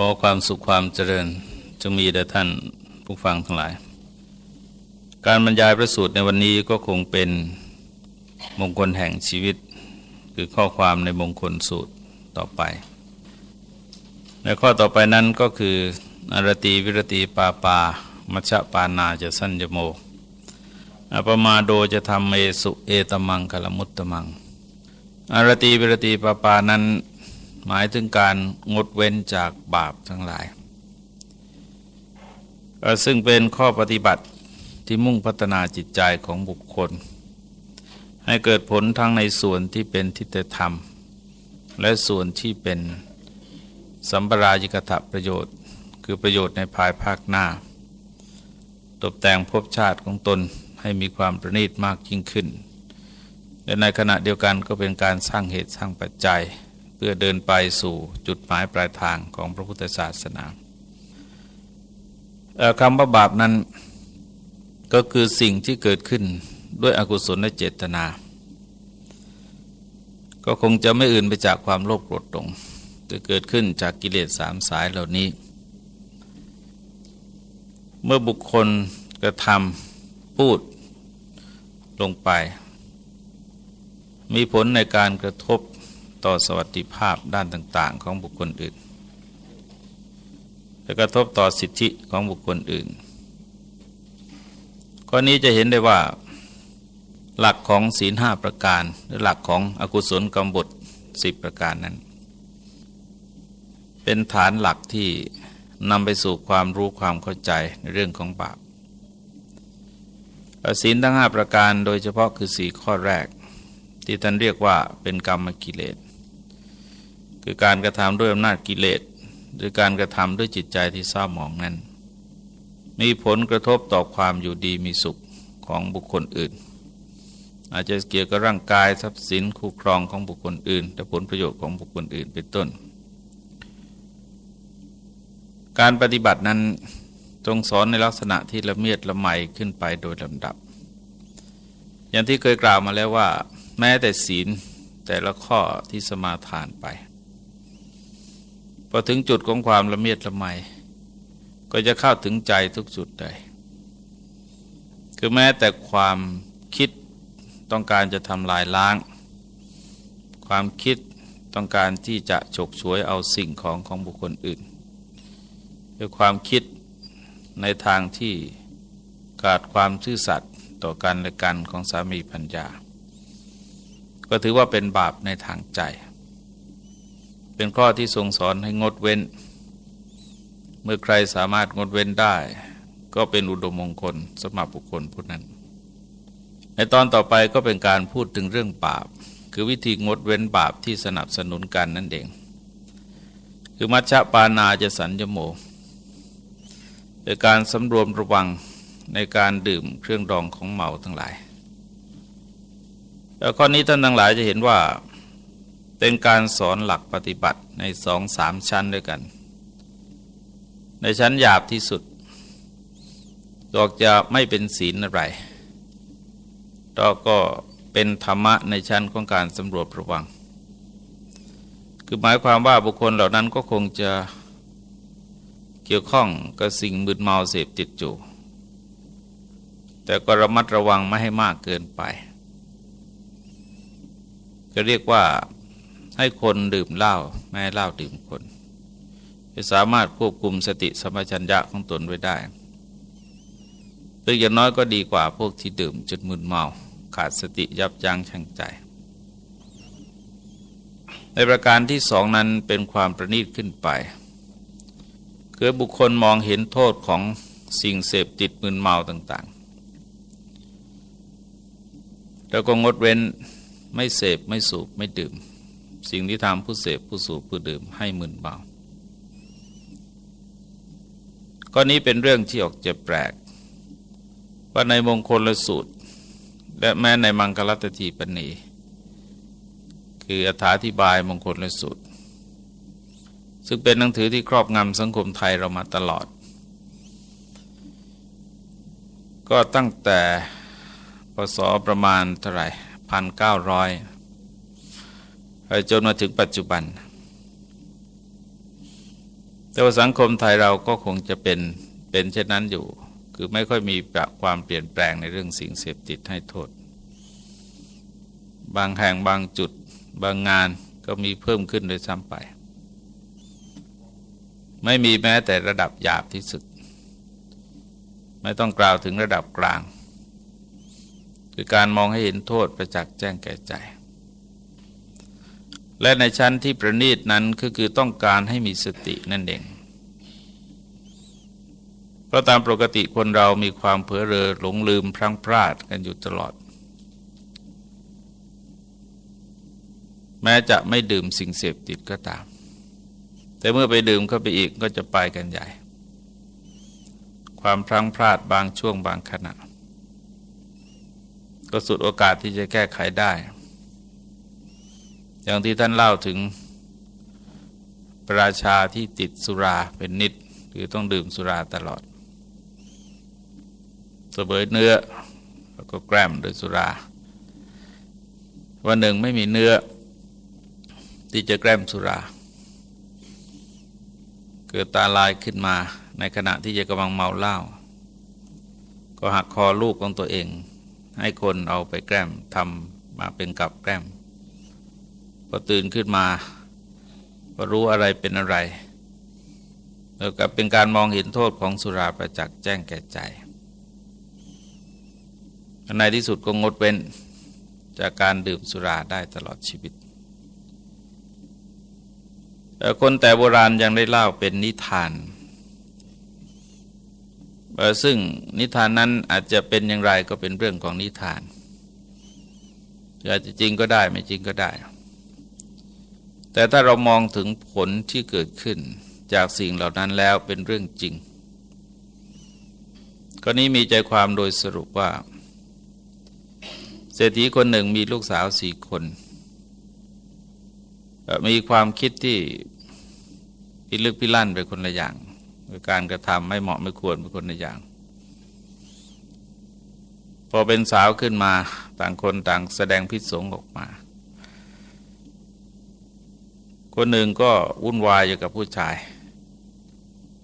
ขอความสุขความเจริญจงมีแด่ท่านผู้ฟังทั้งหลาย การบรรยายประสูตรในวันนี้ก็คงเป็นมงคลแห่งชีวิต คือข้อความในมงคลสูตรต่อไป ในข้อต่อไปนั้นก็คืออารตีวิรตีปาปา มัชปานาจะสั้นจโมอปมาโดจะทำเอสุเอตมังกลมุตตมังอารตีวิรตีปาปานั้น หมายถึงการงดเว้นจากบาปทั้งหลาย ซึ่งเป็นข้อปฏิบัติที่มุ่งพัฒนาจิตใจของบุคคล ให้เกิดผลทั้งในส่วนที่เป็นทิฏฐธรรม และส่วนที่เป็นสัมปรายิกถประโยชน์ คือประโยชน์ในภายภาคหน้า ตกแต่งภพชาติของตนให้มีความประณีตมากยิ่งขึ้นและในขณะเดียวกันก็เป็นการสร้างเหตุสร้างปัจจัย เพื่อเดินไปสู่จุดหมายปลายทางของพระพุทธศาสนาคำว่าบาปนั้นก็คือสิ่งที่เกิดขึ้นด้วยอกุศลและเจตนา ก็คงจะไม่อื่นไปจากความโลภโกรธตรงจะเกิดขึ้นจากกิเลสสามสายเหล่านี้ เมื่อบุคคลกระทำพูดลงไป มีผลในการกระทบ ต่อสวัสดิภาพด้านต่าง ๆ ของบุคคลอื่น และกระทบต่อสิทธิของบุคคลอื่นข้อนี้จะเห็นได้ว่า หลักของศีลห้าประการ หรือหลักของอกุศลกรรมบทสิบประการนั้น เป็นฐานหลักที่นำไปสู่ความรู้ความเข้าใจในเรื่องของบาปศีลทั้งห้าประการโดยเฉพาะคือสี่ข้อแรก ที่ท่านเรียกว่าเป็นกรรมกิเลส คือการกระทำด้วยอำนาจกิเลสหรือการกระทำด้วยจิตใจที่เศร้าหมองนั้น มีผลกระทบต่อความอยู่ดีมีสุขของบุคคลอื่น อาจจะเกี่ยวกับร่างกายทรัพย์สินคู่ครองของบุคคลอื่นและผลประโยชน์ของบุคคลอื่นเป็นต้น การปฏิบัตินั้นตรงสอนในลักษณะที่ละเมียดละไมขึ้นไปโดยลำดับ อย่างที่เคยกล่าวมาแล้วว่า แม้แต่ศีลแต่ละข้อที่สมาทานไป พอถึงจุดของความละเมียดละไมก็จะเข้าถึงใจทุกจุดได้คือแม้แต่ความคิดต้องการจะทำลายล้าง ความคิดต้องการที่จะฉกฉวยเอาสิ่งของของบุคคลอื่นคือความคิดในทางที่ขาดความซื่อสัตย์ต่อกันและกันของสามีพัญญา ก็ถือว่าเป็นบาปในทางใจ เป็นข้อที่ทรงสอนให้งดเว้น เมื่อใครสามารถงดเว้นได้ ก็เป็นอุดมมงคลสมรับบุคคลผู้นั้น ในตอนต่อไปก็เป็นการพูดถึงเรื่องบาป คือวิธีงดเว้นบาปที่สนับสนุนกันนั่นเอง คือมัชฌปานาจะสัญญโมโดยการสำรวมระวังในการดื่มเครื่องดองของเมาทั้งหลายแล้วข้อนี้ท่านทั้งหลายจะเห็นว่า เป็นการสอนหลักปฏิบัติในสองสามชั้นด้วยกัน ในชั้นหยาบที่สุดดอกจะไม่เป็นศีลอะไรเราก็เป็นธรรมะในชั้นของการสำรวจระวัง คือหมายความว่าบุคคลเหล่านั้นก็คงจะเกี่ยวข้องกับสิ่งมึนเมาเสพติดจูแต่ก็ระมัดระวังไม่ให้มากเกินไป ก็เรียกว่า ให้คนดื่มเหล้าแม่เหล้าดื่มคนจะสามารถควบคุมสติสมัชัญญะของตนไว้ได้หรืออย่างน้อยก็ดีกว่าพวกที่ดื่มจนมึนเมา ขาดสติยับยั้งชั่งใจ ในประการที่สองนั้นเป็นความประณีตขึ้นไปคือบุคคลมองเห็นโทษของสิ่งเสพติดมึนเมาต่างๆ แล้วก็งดเว้นไม่เสพไม่สูบไม่ดื่ม สิ่งที่ทำผู้เสพผู้สูบผู้ดื่มให้มึนเบาก็นี้เป็นเรื่องที่ออกจะแปลกว่าในมงคลละสูตร และแม้ในมังคลัตทีปณีคืออธิบายมงคลละสูตร ซึ่งเป็นหนังสือที่ครอบงำสังคมไทยเรามาตลอด ก็ตั้งแต่พศประมาณเท่าไหร่พันเก้าร้อย จนมาถึงปัจจุบัน แต่ว่าสังคมไทยเราก็คงจะเป็นเป็นเช่นนั้นอยู่ คือไม่ค่อยมีความเปลี่ยนแปลงในเรื่องสิ่งเสพติดให้โทษ บางแห่งบางจุดบางงานก็มีเพิ่มขึ้นโดยซ้ำไป ไม่มีแม้แต่ระดับหยาบที่สุด ไม่ต้องกล่าวถึงระดับกลาง คือการมองให้เห็นโทษประจักษ์แจ้งแก่ใจ และในชั้นที่ประณีตนั้นก็คือต้องการให้มีสตินั่นเอง เพราะตามปกติคนเรามีความเผลอเรอหลงลืมพลั้งพลาดกันอยู่ตลอด แม้จะไม่ดื่มสิ่งเสพติดก็ตาม แต่เมื่อไปดื่มเข้าไปอีกก็จะไปกันใหญ่ ความพลั้งพลาดบางช่วงบางขณะก็สุดโอกาสที่จะแก้ไขได้ อย่างที่ท่านเล่าถึงประชาที่ติดสุราเป็นนิดคือต้องดื่มสุราตลอดสเบยเนื้อแล้วก็แกล้มด้วยสุรา วันหนึ่งไม่มีเนื้อ ที่จะแกล้มสุรา เกิดตาลายขึ้นมาในขณะที่จะกำลังเมาเหล้าก็หักคอลูกของตัวเอง ให้คนเอาไปแกล้มทำมาเป็นกับแกล้ม พอตื่นขึ้นมาก็รู้อะไรเป็นอะไรแล้วกับเป็นการมองเห็นโทษของสุราประจักษ์แจ้งแก่ใจในที่สุดก็งดเว้นจากการดื่มสุราได้ตลอดชีวิต คนแต่โบราณยังได้เล่าเป็นนิทาน ซึ่งนิทานนั้นอาจจะเป็นอย่างไรก็เป็นเรื่องของนิทานอาจจะจริงก็ได้ไม่จริงก็ได้ แต่ถ้าเรามองถึงผลที่เกิดขึ้นจากสิ่งเหล่านั้นแล้วเป็นเรื่องจริงก็นี้มีใจความโดยสรุปว่า เศรษฐีคนหนึ่งมีลูกสาวสี่คน มีความคิดที่พิลึกพิลั่นไปคนละอย่างการกระทำไม่เหมาะไม่ควรเป็นคนละอย่าง พอเป็นสาวขึ้นมาต่างคนต่างแสดงพิษสงออกมา คนหนึ่งก็วุ่นวายอยู่กับผู้ชาย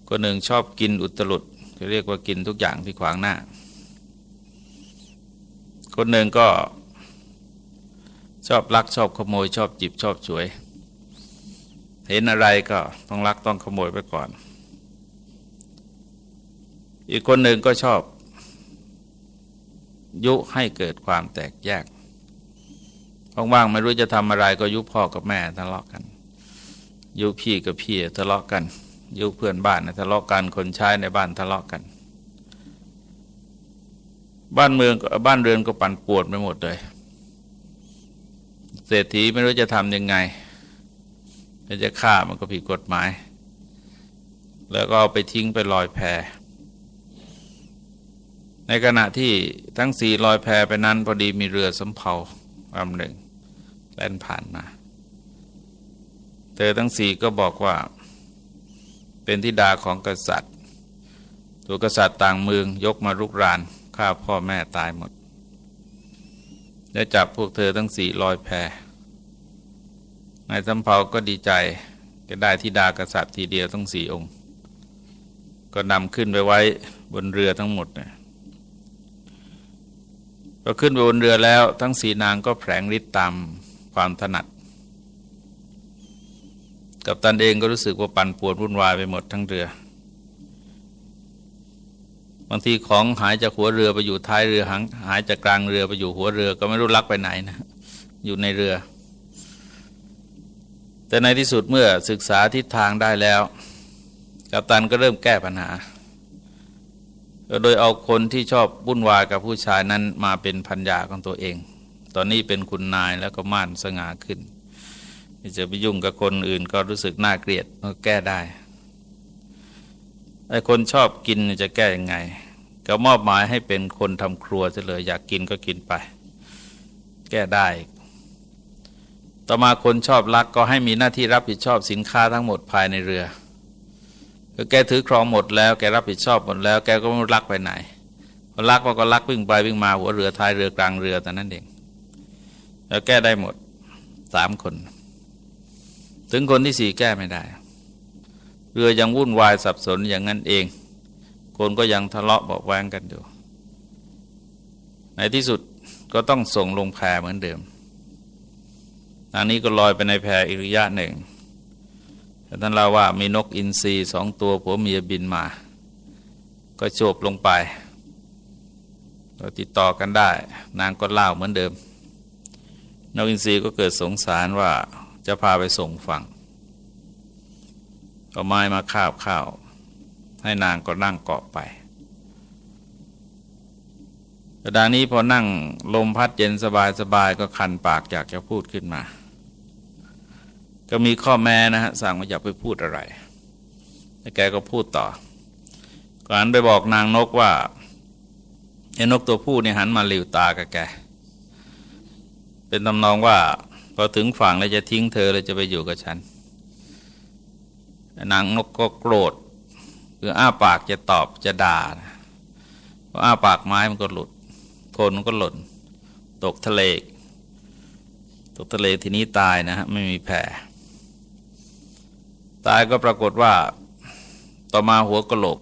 คนหนึ่งชอบกินอุตลุดเรียกว่ากินทุกอย่างที่ขวางหน้า คนหนึ่งก็ชอบลักชอบขโมย ชอบจิบชอบช่วย เห็นอะไรก็ต้องลักต้องขโมยไปก่อน อีกคนหนึ่งก็ชอบ ยุให้เกิดความแตกแยกว่างๆไม่รู้จะทำอะไรก็ยุพ่อกับแม่ทะเลาะกัน ยุพี่กับพี่ทะเลาะกัน ยุเพื่อนบ้านทะเลาะกันคนใช้ในบ้านทะเลาะกัน บ้านเมืองบ้านเรือนก็ปั่นปวดไปหมดเลย เศรษฐีไม่รู้จะทำยังไงจะฆ่ามันก็ผิดกฎหมาย แล้วก็เอาไปทิ้งไปลอยแพในขณะที่ทั้งสี่ลอยแพไปนั้นพอดีมีเรือสำเภาลำหนึ่งแล่นผ่านมา เธอทั้งสี่ก็บอกว่า เป็นทิดาของกษัตริย์ ตัวกษัตริย์ต่างเมืองยกมารุกรานฆ่าพ่อแม่ตายหมดได้จับพวกเธอทั้งสี่ลอยแพนายสำเภาก็ดีใจก็ได้ที่ดากษัตริย์ทีเดียวทั้งสี่องค์ ก็นำขึ้นไปไว้บนเรือทั้งหมดเนี่ยพอขึ้นไปบนเรือแล้วทั้งสีนางก็แผลงฤทธิ์ตามความถนัด กับตันเองก็รู้สึกว่าปั่นปวดวุ่นวายไปหมดทั้งเรือ บางทีของหายจากหัวเรือไปอยู่ท้ายเรือหายจากกลางเรือไปอยู่หัวเรือก็ไม่รู้ลักไปไหนนะอยู่ในเรือ แต่ในที่สุดเมื่อศึกษาทิศทางได้แล้ว กัปตันก็เริ่มแก้ปัญหา โดยเอาคนที่ชอบบุ่นวายกับผู้ชายนั้นมาเป็นพันยาของตัวเอง ตอนนี้เป็นคุณนายแล้วก็ม่านสง่าขึ้น จะไปยุ่งกับคนอื่นก็รู้สึกน่าเกลียดก็แก้ได้ไอ้คนชอบกินจะแก้ยังไง ก็มอบหมายให้เป็นคนทำครัวจะเลยอยากกินก็กินไป แก้ได้ ต่อมาคนชอบลักก็ให้มีหน้าที่รับผิดชอบสินค้าทั้งหมดภายในเรือแกถือครองหมดแล้วแกรับผิดชอบหมดแล้ว แกก็ไม่ลักไปไหนพอลักก็ลักวิ่งไปวิ่งมาหัวเรือท้ายเรือกลางเรือแต่นั้นเองแล้วแก้ได้หมดสามคน ถึงคนที่สี่แก้ไม่ได้ เรือยังวุ่นวายสับสนอย่างนั้นเอง คนก็ยังทะเลาะเบาแวงกันอยู่ ในที่สุดก็ต้องส่งลงแพเหมือนเดิมทางนี้ก็ลอยไปในแพอีกระยะหนึ่งแต่ท่านเล่าว่ามีนกอินทรีสองตัวผัวเมียบินมา ก็โฉบลงไปเราติดต่อกันได้ นางก็เล่าเหมือนเดิม นกอินทรีก็เกิดสงสารว่า จะพาไปส่งฝั่งเอาไม้มาคาบข้าว ให้นางก็นั่งเกาะไปแต่ดานี้พอนั่งลมพัดเย็นสบายสบายก็คันปากอยากจะพูดขึ้นมา ก็มีข้อแม้นะฮะสั่งว่าอย่าไปพูดอะไรแล้วแกก็พูดต่อก่อนไปบอกนางนกว่าไอ้นกตัวผู้นี่หันมาหลิวตากับแก เป็นตำนองว่า พอถึงฝั่งแล้วจะทิ้งเธอเลยจะไปอยู่กับฉันนางนกก็โกรธคืออ้าปากจะตอบจะด่าพออ้าปากไม้มันก็หลุดคนมันก็หล่น ตกทะเล ตกทะเลทีนี้ตายนะฮะไม่มีแผลตายก็ปรากฏว่า ต่อมาหัวกะโหลก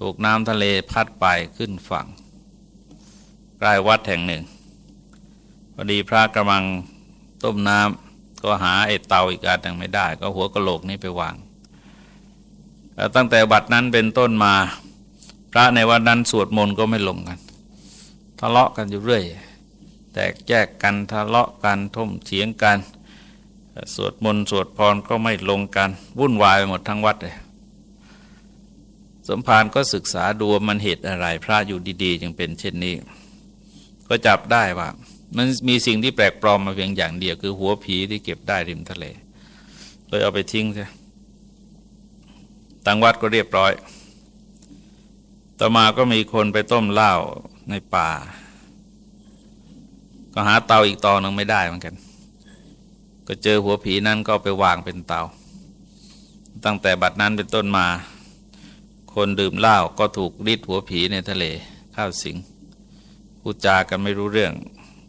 ถูกน้ำทะเลพัดไปขึ้นฝั่งใกล้วัดแห่งหนึ่งพอดีพระกำลัง ต้มน้ำก็หาไอ้เตาอีกอันหนึ่งไม่ได้ ก็หัวกะโหลกนี้ไปวาง ตั้งแต่บัดนั้นเป็นต้นมา พระในวันนั้นสวดมนต์ก็ไม่ลงกัน ทะเลาะกันอยู่เรื่อย แตกแยกกันทะเลาะกันท่มเถียงกันสวดมนต์สวดพรก็ไม่ลงกัน วุ่นวายไปหมดทั้งวัดเลยสมภารก็ศึกษาดูมันเหตุอะไร พระอยู่ดี ๆ จึงเป็นเช่นนี้ ก็จับได้ว่า มันมีสิ่งที่แปลกปลอมมาเพียงอย่างเดียวคือหัวผีที่เก็บได้ริมทะเลเลยเอาไปทิ้งใช่ตังวัดก็เรียบร้อย ต่อมาก็มีคนไปต้มเหล้าในป่า ก็หาเตาอีกตอนึงไม่ได้เหมือนกัน ก็เจอหัวผีนั่นก็ไปวางเป็นเตา ตั้งแต่บัดนั้นเป็นต้นมา คนดื่มเหล้าก็ถูกริดหัวผีในทะเล ข้าวสิงพูดจากันไม่รู้เรื่อง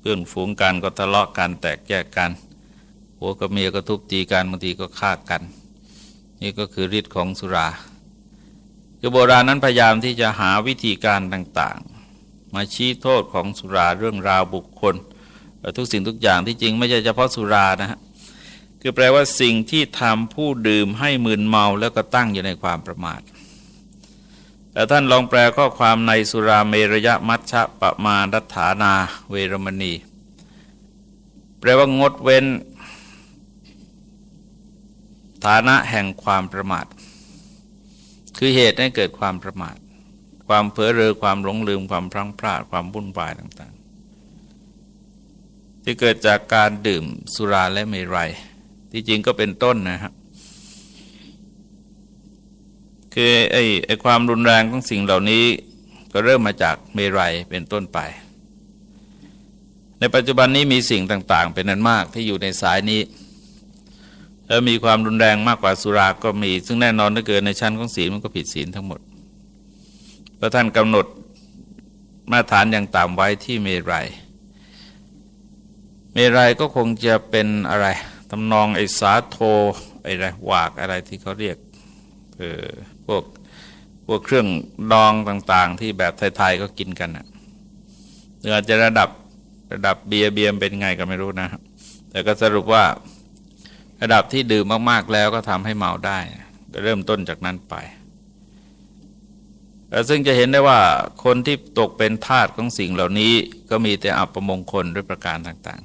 พื่อนฝูงกันก็ทะเลาะกันแตกแยกกันหัวกับเมียก็ทุบตีกันบางทีก็ฆ่ากัน นี่ก็คือฤทธิ์ของสุราคือโบราณนั้นพยายามที่จะหาวิธีการต่างๆ มาชี้โทษของสุราเรื่องราวบุคคล ทุกสิ่งทุกอย่างที่จริงไม่ใช่เฉพาะสุรานะฮะคือแปลว่าสิ่งที่ทำผู้ดื่มให้มึนเมาแล้วก็ตั้งอยู่ในความประมาท แต่ท่านลองแปลข้อความในสุราเมรยมัชชะปะมาดัฐานาเวรมณี แปลว่างดเว้น ฐานะแห่งความประมาท คือเหตุให้เกิดความประมาท ความเผลอเรอความหลงลืมความพลั้งพลาดความวุ่นวายต่างๆ ที่เกิดจากการดื่มสุราและเมรัยที่จริงก็เป็นต้นนะครับ คือไอ้ไอ้ความรุนแรงของสิ่งเหล่านี้ ก็เริ่มมาจากเมรัยเป็นต้นไป ในปัจจุบันนี้มีสิ่งต่าง ๆ เป็นนั้นมากที่อยู่ในสายนี้แล้วมีความรุนแรงมากกว่าสุราก็มี ซึ่งแน่นอนถ้าเกิดในชั้นของศีลมันก็ผิดศีลทั้งหมดพระท่านกำหนดมาตรฐานอย่างต่ำไว้ที่เมรัยเมรัยก็คงจะเป็นอะไรทำนองไอ้สาโทไอ้ไรหวากอะไรที่เขาเรียก เออ พวกพวกเครื่องดองต่างๆ ที่แบบไทยๆก็กินกันนะหรืออาจจะระดับระดับเบียร์เบียร์เป็นไงก็ไม่รู้นะแต่ก็สรุปว่าระดับที่ดื่มมากๆแล้วก็ทำให้เมาได้ก็เริ่มต้นจากนั้นไปซึ่งจะเห็นได้ว่าคนที่ตกเป็นทาสของสิ่งเหล่านี้ ก็มีแต่อัปมงคลด้วยประการต่าง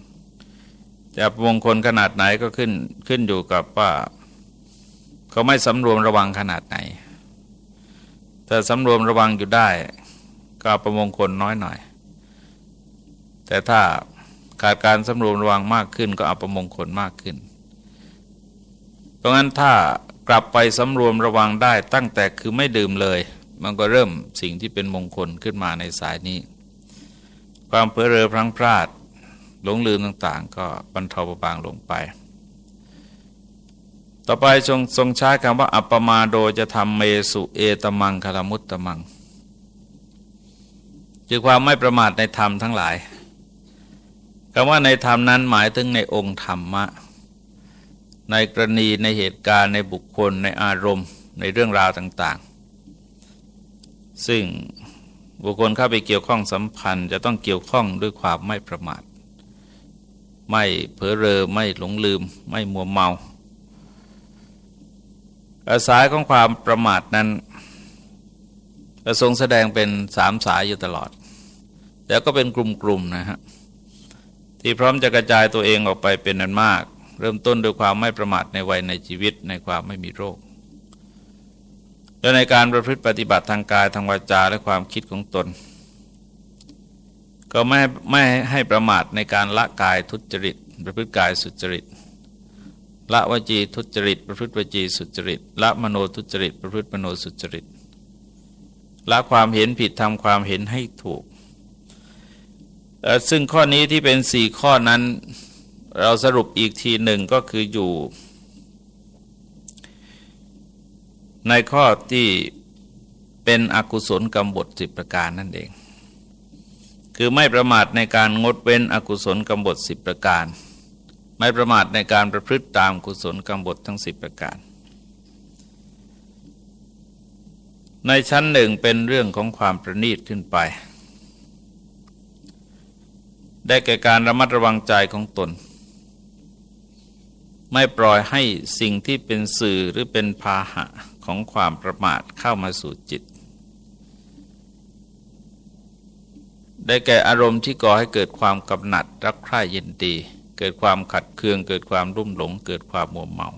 ๆ แต่อัปมงคลขนาดไหนก็ขึ้นขึ้นอยู่กับว่า เขาไม่สำรวมระวังขนาดไหน ถ้าสำรวมระวังอยู่ได้ก็ประมงคลน้อยหน่อย แต่ถ้าขาดการสำรวมระวังมากขึ้น ก็อัปมงคลมากขึ้น เพราะงั้นถ้ากลับไปสำรวมระวังได้ตั้งแต่คือไม่ดื่มเลย มันก็เริ่มสิ่งที่เป็นมงคลขึ้นมาในสายนี้ ความเพลอเรอพลังพลาดหลงลืมต่างๆ ก็บรรเทาเบาบางลงไป ต่อไปทรงทรงใช้คำว่า อัปมาโดจะทำเมสุเอตมังคลมุตตมัง คือความไม่ประมาทในธรรมทั้งหลายคำว่าในธรรมนั้นหมายถึงในองค์ธรรมะ ในกรณีในเหตุการณ์ในบุคคลในอารมณ์ในเรื่องราวต่าง ๆ ซึ่งบุคคลเข้าไปเกี่ยวข้องสัมพันธ์ จะต้องเกี่ยวข้องด้วยความไม่ประมาท ไม่เผลอเรอไม่หลงลืม ไม่มัวเมา สายของความประมาทนั้นทรงแสดงเป็นสามสายอยู่ตลอด แล้วก็เป็นกลุ่มๆนะฮะที่พร้อมจะกระจายตัวเองออกไปเป็นนันมาก เริ่มต้นด้วยความไม่ประมาทในวัยในชีวิตในความไม่มีโรค และในการประพฤติปฏิบัติทางกายทางวาจาและความคิดของตน ก็ไม่ไม่ให้ประมาทในการละกายทุจริต ประพฤติกายสุจริต ละวจีทุจริต ประพฤติวจีสุจริต ละมโนทุจริต ประพฤติมโนสุจริต ละความเห็นผิดทำความเห็นให้ถูก ซึ่งข้อนี้ที่เป็นสี่ข้อนั้น เราสรุปอีกทีหนึ่งก็คืออยู่ ในข้อที่เป็นอกุศลกรรมบทสิบประการนั่นเอง คือไม่ประมาทในการงดเว้นอกุศลกรรมบทสิบประการ ไม่ประมาทในการประพฤติตามกุศลกรรมบททั้งสิบประการ ในชั้นหนึ่งเป็นเรื่องของความประณีตขึ้นไป ได้แก่การระมัดระวังใจของตน ไม่ปล่อยให้สิ่งที่เป็นสื่อหรือเป็นพาหะของความประมาทเข้ามาสู่จิต ได้แก่อารมณ์ที่ก่อให้เกิดความกำหนัดรักใคร่ยินดี เกิดความขัดเคือง เกิดความรุ่มหลง เกิดความมัวเมา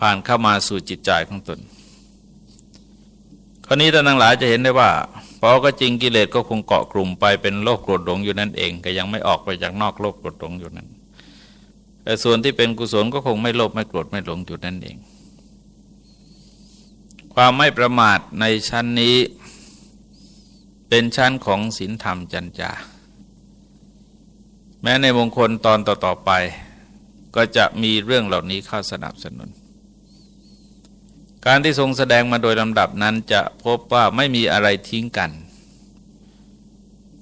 ผ่านเข้ามาสู่จิตใจของตนคราวนี้ท่านทั้งหลายจะเห็นได้ว่าพอก็จริงกิเลสก็คงเกาะกลุ่มไปเป็นโลภโกรธหลงอยู่นั่นเอง ก็ยังไม่ออกไปจากนอกโลภโกรธหลงอยู่นั้นแต่ส่วนที่เป็นกุศลก็คงไม่โลภไม่โกรธไม่หลงอยู่นั่นเอง ความไม่ประมาทในชั้นนี้ เป็นชั้นของศีลธรรมจัญจา แม้ในมงคลตอนต่อๆไป ก็จะมีเรื่องเหล่านี้เข้าสนับสนุน การที่ทรงแสดงมาโดยลำดับนั้นจะพบว่าไม่มีอะไรทิ้งกัน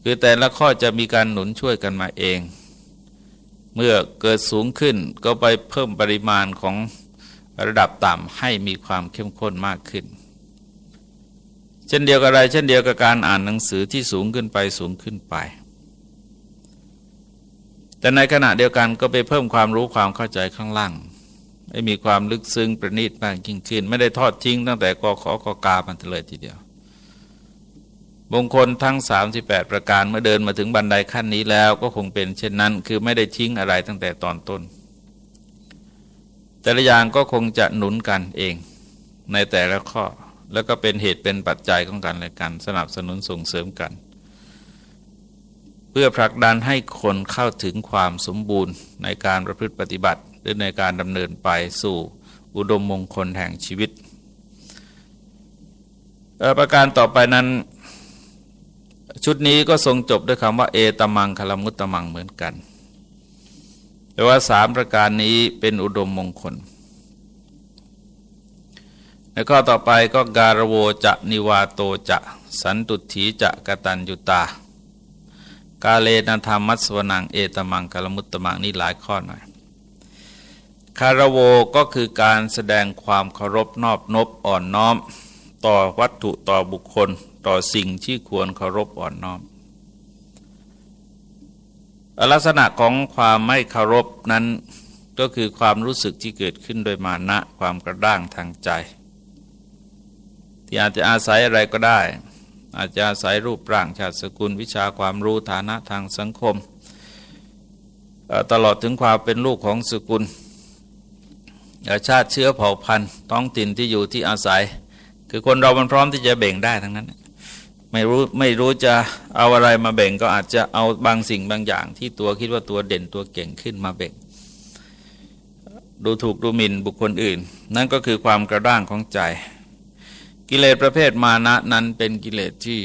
คือแต่ละข้อจะมีการหนุนช่วยกันมาเอง เมื่อเกิดสูงขึ้นก็ไปเพิ่มปริมาณของระดับต่ำให้มีความเข้มข้นมากขึ้น เช่นเดียวกับอะไร เช่นเดียวกับการอ่านหนังสือที่สูงขึ้นไปสูงขึ้นไป แต่ในขณะเดียวกันก็ไปเพิ่มความรู้ความเข้าใจข้างล่างให้มีความลึกซึ้งประณีตมากยิ่งขึ้น ไม่ได้ทอดทิ้งตั้งแต่กอขอกอกามันเลยทีเดียวมงคลทั้ง 38 ประการเมื่อเดินมาถึงบันไดขั้นนี้แล้วก็คงเป็นเช่นนั้น คือไม่ได้ทิ้งอะไรตั้งแต่ตอนต้น แต่ละอย่างก็คงจะหนุนกันเอง ในแต่ละข้อแล้วก็เป็นเหตุเป็นปัจจัยของกันและกัน สนับสนุนส่งเสริมกัน เพื่อผลักดันให้คนเข้าถึงความสมบูรณ์ในการประพฤติปฏิบัติหรือในการดำเนินไปสู่อุดมมงคลแห่งชีวิต ประการต่อไปนั้น ชุดนี้ก็ทรงจบด้วยคำว่า เอตมังคลมุตตมังเหมือนกัน แต่ว่าสามประการนี้เป็นอุดมมงคลในข้อต่อไปก็การโวจะนิวาโตจะ สันตุถีจะกตัญยุตา กาเลนธรรมมัสวนังเอตมังกลมุตตมังนี่หลายข้อหน่อยคารโวก็คือการแสดงความเคารพนอบนบอ่อนน้อม ต่อวัตถุต่อบุคคลต่อสิ่งที่ควรเคารพอ่อนน้อม ลักษณะของความไม่เคารพนั้นก็คือความรู้สึกที่เกิดขึ้นโดยมานะความกระด้างทางใจ ที่อาจจะอาศัยอะไรก็ได้ อาจจะอายรูปร่างชาติสกุลวิชาความรู้ฐานะทางสังคม ตลอดถึงความเป็นลูกของสกุล ชาติเชื้อเผ่าพันธุ์ ท้องถิ่นที่อยู่ที่อาศัย คือคนเรามันพร้อมที่จะเบ่งได้ทั้งนั้น ไม่รู้ไม่รู้จะเอาอะไรมาเบ่งก็อาจจะเอาบางสิ่งบางอย่าง ที่ตัวคิดว่าตัวเด่นตัวเก่งขึ้นมาเบ่งดูถูกดูหมิ่นบุคคลอื่น นั่นก็คือความกระด้างของใจ กิเลสประเภทมานะนั้นเป็นกิเลสที่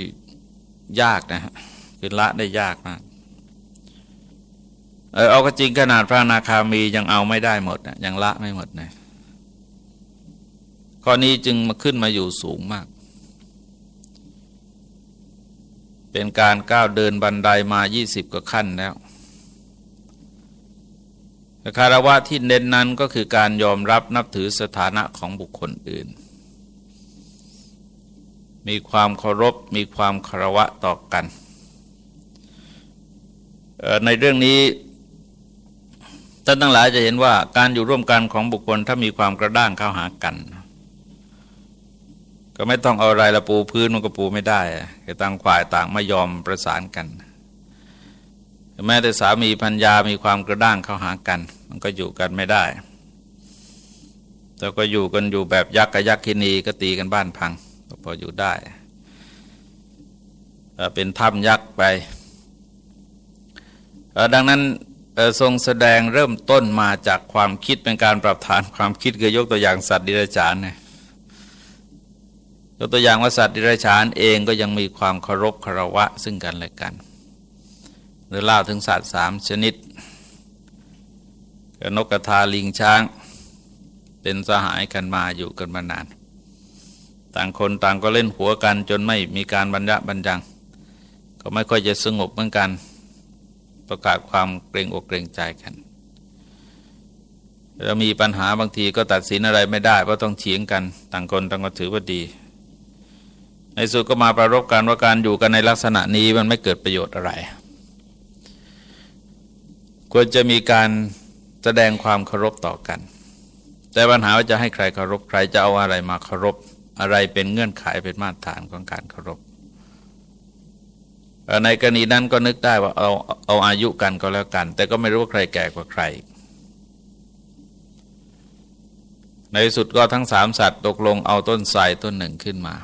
ยากนะฮะคือละได้ยากมากเออเอาก็จริงขนาดพระนาคามียังเอาไม่ได้หมดนะยังละไม่หมดนะข้อนี้จึงมาขึ้นมาอยู่สูงมาก เป็นการก้าวเดินบันไดามา 20 กว่าขั้นแล้วคารวะที่เน้นนั้นก็คือการยอมรับนับถือสถานะของบุคคลอื่น มีความเคารพ มีความคารวะต่อกัน ในเรื่องนี้ท่านทั้งหลายจะเห็นว่าการอยู่ร่วมกันของบุคคลถ้ามีความกระด้างเข้าหากัน ก็ไม่ต้องเอาอะไรละปูพื้นมันก็ปูไม่ได้ต่ต่างฝ่ายต่างไม่ยอมประสานกันแม้แต่สามีพัญญามีความกระด้างเข้าหากัน มันก็อยู่กันไม่ได้แต่ก็อยู่กันอยู่แบบยักษ์กับยักษ์คินีก็ตีกันบ้านพัง พออยู่ได้ เป็นถ้ำยักษ์ไป ดังนั้นทรงแสดงเริ่มต้นมาจากความคิดเป็นการปรับฐานความคิดคือยกตัวอย่างสัตว์ดิเรกชันเนี่ยยกตัวอย่างว่าสัตว์ดิเรกชันเองก็ยังมีความเคารพคารวะซึ่งกันและกันหรือเล่าถึงสัตว์สามชนิดนกกระทาลิงช้าง เป็นสหายกันมาอยู่กันมานาน ต่างคนต่างก็เล่นหัวกันจนไม่มีการบรรยะบรรยัง ก็ไม่ค่อยจะสงบเหมือนกัน ประกาศความเกรงอกเกรงใจกันเรามีปัญหาบางทีก็ตัดสินอะไรไม่ได้เพราะต้องเฉียงกัน ต่างคนต่างก็ถือว่าดี ในสุดก็มาประรบกันว่าการอยู่กันในลักษณะนี้มันไม่เกิดประโยชน์อะไร ควรจะมีการแสดงความเคารพต่อกัน แต่ปัญหาว่าจะให้ใครเคารพใครจะเอาอะไรมาเคารพ อะไรเป็นเงื่อนไขเป็นมาตรฐานของการเคารพในกรณีนั้นก็นึกได้ว่าเอาเอาอายุกันก็แล้วกัน แต่ก็ไม่รู้ว่าใครแก่กว่าใคร ในสุดก็ทั้งสามสัตว์ตกลงเอาต้นไทรต้นหนึ่งขึ้นมา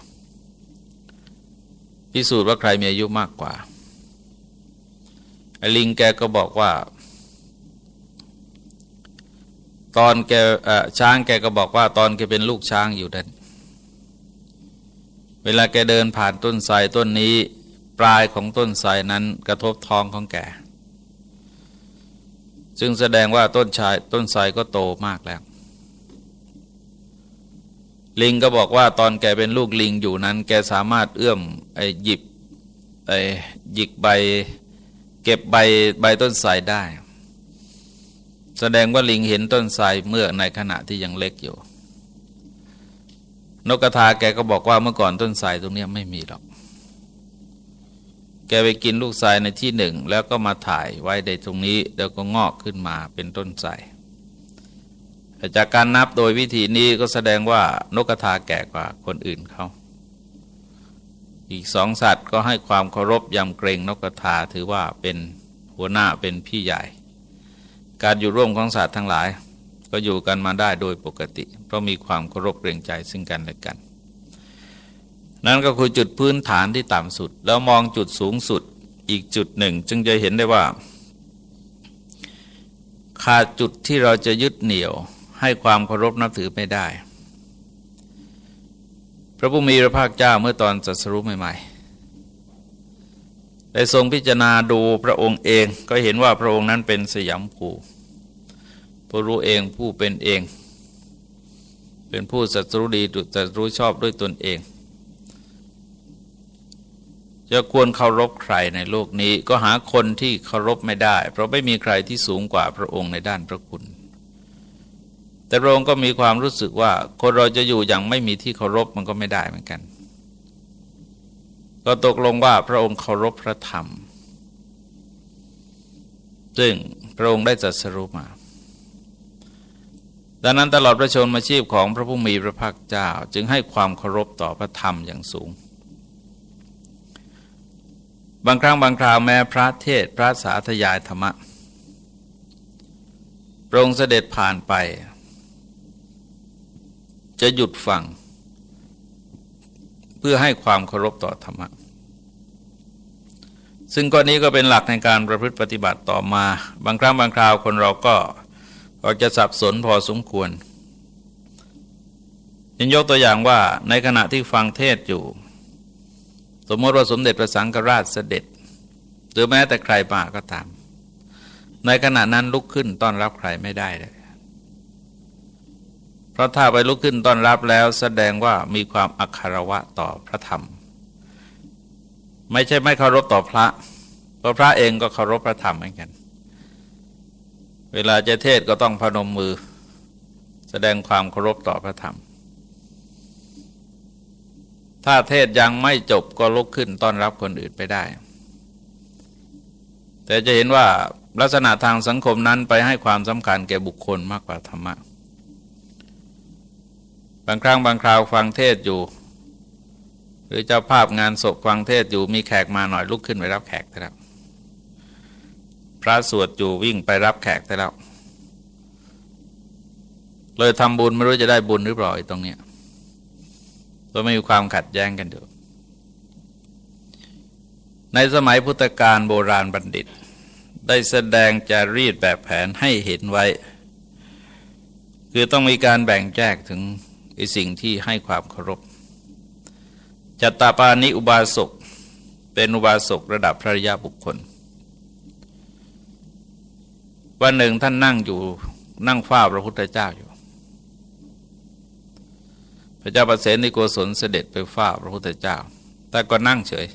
พิสูจน์ว่าใครมีอายุมากกว่าไอลิงแกก็บอกว่า ตอนแกช้างแกก็บอกว่า ตอนแกเป็นลูกช้างอยู่นั้น เวลาแกเดินผ่านต้นไทรต้นนี้ ปลายของต้นไทรนั้นกระทบท้องของแกซึ่งแสดงว่าต้นชายต้นไทรก็โตมากแล้ว ลิงก็บอกว่าตอนแกเป็นลูกลิงอยู่นั้น แกสามารถเอื้อมไอ้หยิบไอ้หยิกใบ เก็บใบใบต้นไทรได้ แสดงว่าลิงเห็นต้นไทรเมื่อในขณะที่ยังเล็กอยู่ นกกระทาแกก็บอกว่าเมื่อก่อนต้นไทรตรงนี้ไม่มีหรอก แกไปกินลูกทรายในที่หนึ่ง แล้วก็มาถ่ายไว้ในตรงนี้ แล้วก็งอกขึ้นมาเป็นต้นไทรจากการนับโดยวิธีนี้ก็แสดงว่านกกระทาแก่กว่าคนอื่นเขาอีกสองสัตว์ก็ให้ความเคารพยำเกรงนกกระทาถือว่าเป็นหัวหน้าเป็นพี่ใหญ่ การอยู่ร่วมของสัตว์ทั้งหลาย ก็อยู่กันมาได้โดยปกติ เพราะมีความเคารพเกรงใจซึ่งกันและกัน นั่นก็คือจุดพื้นฐานที่ต่ำสุด แล้วมองจุดสูงสุดอีกจุดหนึ่ง จึงจะเห็นได้ว่า ขาดจุดที่เราจะยึดเหนี่ยวให้ความเคารพนับถือไม่ได้ พระผู้มีพระภาคเจ้าเมื่อตอนจัสรุปใหม่ๆได้ทรงพิจารณาดูพระองค์เองก็เห็นว่าพระองค์นั้นเป็นสยามภู ผู้รู้เองผู้เป็นเอง เป็นผู้สัตรู้ดีสัตรู้ชอบด้วยตนเอง จะควรเคารพใครในโลกนี้ก็หาคนที่เคารพไม่ได้ เพราะไม่มีใครที่สูงกว่าพระองค์ในด้านพระคุณแต่พระองค์ก็มีความรู้สึกว่า คนเราจะอยู่อย่างไม่มีที่เคารพมันก็ไม่ได้เหมือนกัน ก็ตกลงว่าพระองค์เคารพพระธรรม ซึ่งพระองค์ได้จัดสรุปมา ดังนั้นตลอดพระชนมาชีพของพระผู้มีพระภาคเจ้า จึงให้ความเคารพต่อพระธรรมอย่างสูง บางครั้งบางคราวแม้พระเทศพระสาธยายธรรมะพระองค์เสด็จผ่านไป จะหยุดฟัง เพื่อให้ความเคารพต่อธรรมะ ซึ่งก้อนนี้ก็เป็นหลักในการประพฤติปฏิบัติต่อมา บางครั้งบางคราวคนเราก็ ก็จะสับสนพอสมควรยังยกตัวอย่างว่าในขณะที่ฟังเทศอยู่ สมมติว่าสมเด็จพระสังฆราชเสด็จ หรือแม้แต่ใครมาก็ตาม ในขณะนั้นลุกขึ้นต้อนรับใครไม่ได้เลยเพราะถ้าไปลุกขึ้นต้อนรับแล้วแสดงว่ามีความอักขระวะต่อพระธรรม ไม่ใช่ไม่เคารพต่อพระเพราะพระเองก็เคารพพระธรรมเหมือนกัน เวลาจะเทศก็ต้องพนมมือ แสดงความเคารพต่อพระธรรม ถ้าเทศยังไม่จบก็ลุกขึ้นต้อนรับคนอื่นไปได้ แต่จะเห็นว่าลักษณะทางสังคมนั้นไปให้ความสำคัญแก่บุคคลมากกว่าธรรมะ บางครั้งบางคราวฟังเทศอยู่ หรือเจ้าภาพงานศพฟังเทศอยู่มีแขกมาหน่อยลุกขึ้นไปรับแขกแล้ว พระสวดอยู่วิ่งไปรับแขกได้แล้ว เลยทำบุญไม่รู้จะได้บุญหรือเปล่าตรงเนี้ยก็ไม่มีความขัดแย้งกันอยู่ในสมัยพุทธกาลโบราณบัณฑิต ได้แสดงจารีตแบบแผนให้เห็นไว้ คือต้องมีการแบ่งแจกถึงสิ่งที่ให้ความเคารพจัตตาปานิอุบาสกเป็นอุบาสกระดับพระยาบุคคล วันหนึ่งท่านนั่งอยู่นั่งเฝ้าพระพุทธเจ้าอยู่ พระเจ้าประเสนิโกศลเสด็จไปเฝ้าพระพุทธเจ้า แต่ก็นั่งเฉย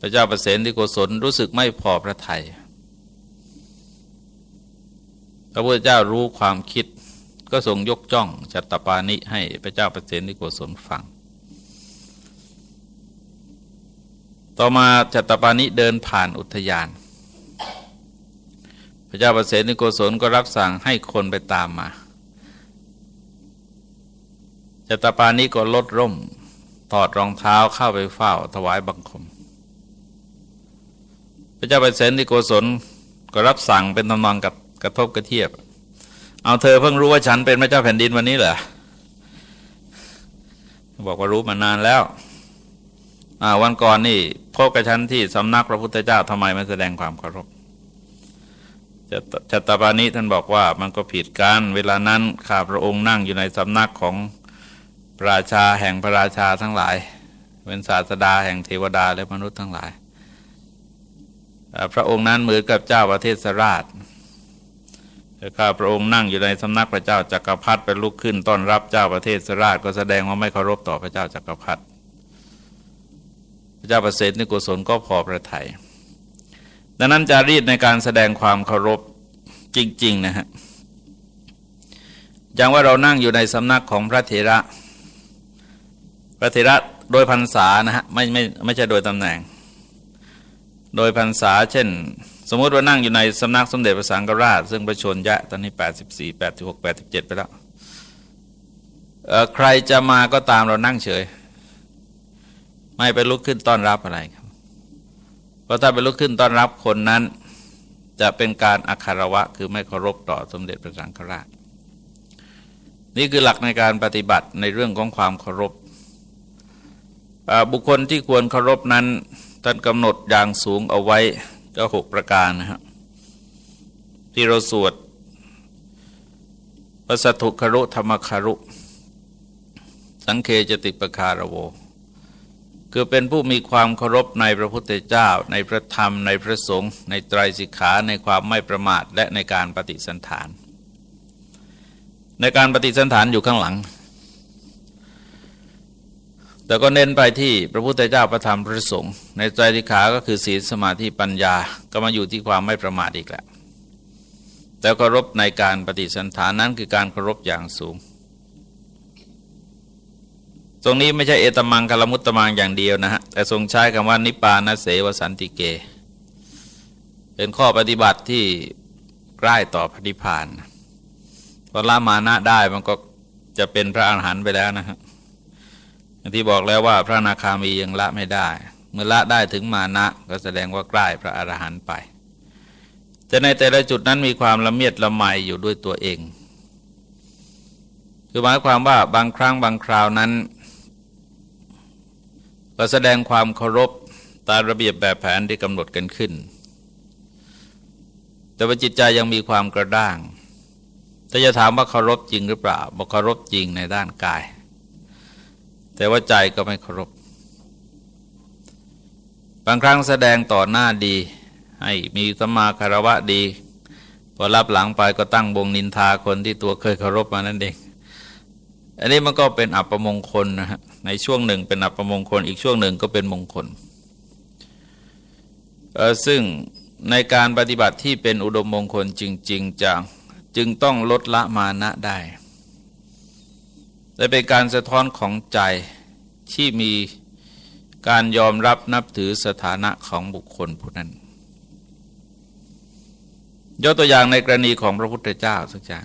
พระเจ้าประเสนิโกศลรู้สึกไม่พอพระทยัยพระพุทธเจ้ารู้ความคิดก็ทรงยกจ้องจัตตปานิให้พระเจ้าประเสนิโกศลฟัง ต่อมาจัตตปานิเดินผ่านอุทยาน ระเจ้าประเสนิโกศลก็รับสั่งให้คนไปตามมาจตปานิก็ลดร่ม ถอดรองเท้าเข้าไปเฝ้าถวายบังคม พระเจ้าประเสนิโกศลก็รับสั่งเป็นตำนองกับกระทบกระเทียบ เอาเธอเพิ่งรู้ว่าฉันเป็นพระเจ้าแผ่นดินวันนี้เหรอบอกว่ารู้มานานแล้ววันก่อนนี่พบกับฉันที่สำนักพระพุทธเจ้าทำไมไม่แสดงความเคารพ จัตตาปานิท่านบอกว่ามันก็ผิดกันเวลานั้นข้าพระองค์นั่งอยู่ในสำนักของพระราชาแห่งพระราชาทั้งหลาย เป็นศาสดาแห่งเทวดาและมนุษย์ทั้งหลาย พระองค์นั้นเหมือนกับเจ้าประเทศราชข้าพระองค์นั่งอยู่ในสำนักพระเจ้าจักรพรรดิไปลุกขึ้นต้อนรับเจ้าประเทศสราชก็แสดงว่าไม่เคารพต่อพระเจ้าจักรพรรดิพระเจ้าประเสริฐนิโกศลก็พอประทัย ดังนั้นจารีตในการแสดงความเคารพจริง ๆ นะฮะอย่างว่าเรานั่งอยู่ในสำนักของพระเถระ พระเถระโดยพรรษานะฮะไม่ไม่ไม่ใช่โดยตำแหน่ง โดยพรรษา เช่น สมมติว่านั่งอยู่ในสำนักสมเด็จพระสังฆราช ซึ่งประชนยะตอนนี้ 84 86 87 ไปแล้วใครจะมาก็ตามเรานั่งเฉย ไม่ไปลุกขึ้นต้อนรับอะไรครับ ราะถ้าไปลุกขึ้นต้อนรับคนนั้น จะเป็นการอาคารวะ คือไม่เคารพต่อสมเด็จพระสังฆราช นี่คือหลักในการปฏิบัติในเรื่องของความเคารพบุคคลที่ควรเคารพนั้นท่านกำหนดอย่างสูงเอาไว้ก็หกประการนะครับที่เราสวดปัสถุคารุธรรมคารุ สังเคจติปคาระโว คือเป็นผู้มีความเคารพในพระพุทธเจ้า ในพระธรรมในพระสงฆ์ในไตรสิกขาในความไม่ประมาทและในการปฏิสันฐาน ในการปฏิสันฐานอยู่ข้างหลัง แต่ก็เน้นไปที่พระพุทธเจ้าประธรรมพระสงฆ์ในใจติกขาก็คือศีลสมาธิปัญญาก็มาอยู่ที่ความไม่ประมาทอีกแล้วแต่เคารพในการปฏิสันฐานนั้นคือการเคารพอย่างสูง ตรงนี้ไม่ใช่เอตมังคลมุตตมังอย่างเดียวนะฮะแต่ทรงใช้คำว่านิปานาเสวสันติเก เป็นข้อปฏิบัติที่ใกล้ต่อพระนิพพานพอละมานะได้มันก็จะเป็นพระอาหารหันต์ไปแล้วนะครับที่บอกแล้วว่าพระนาคามียังละไม่ได้ เมื่อละได้ถึงมานะก็แสดงว่าใกล้พระอรหันต์ไป แต่ในแต่ละจุดนั้นมีความละเมียดละไมอยู่ด้วยตัวเอง คือหมายความว่าบางครั้งบางคราวนั้น ก็แสดงความเคารพตามระเบียบแบบแผนที่กำหนดกันขึ้น แต่ว่าจิตใจยังมีความกระด้างถ้าจะถามว่าเคารพจริงหรือเปล่าบอกเคารพจริงในด้านกาย แต่ว่าใจก็ไม่เคารพ บางครั้งแสดงต่อหน้าดี ให้มีสมาคารวะดี พอรับหลังไปก็ตั้งบงนินทาคนที่ตัวเคยเคารพมานั่นเอง อันนี้มันก็เป็นอัปมงคลนะฮะในช่วงหนึ่งเป็นอัปมงคล อีกช่วงหนึ่งก็เป็นมงคล ซึ่งในการปฏิบัติที่เป็นอุดมมงคลจริง ๆจะจึงต้องลดละมานะได้และเป็นการสะท้อนของใจที่มีการยอมรับนับถือสถานะของบุคคลผู้นั้น ยกตัวอย่างในกรณีของพระพุทธเจ้าสักอย่าง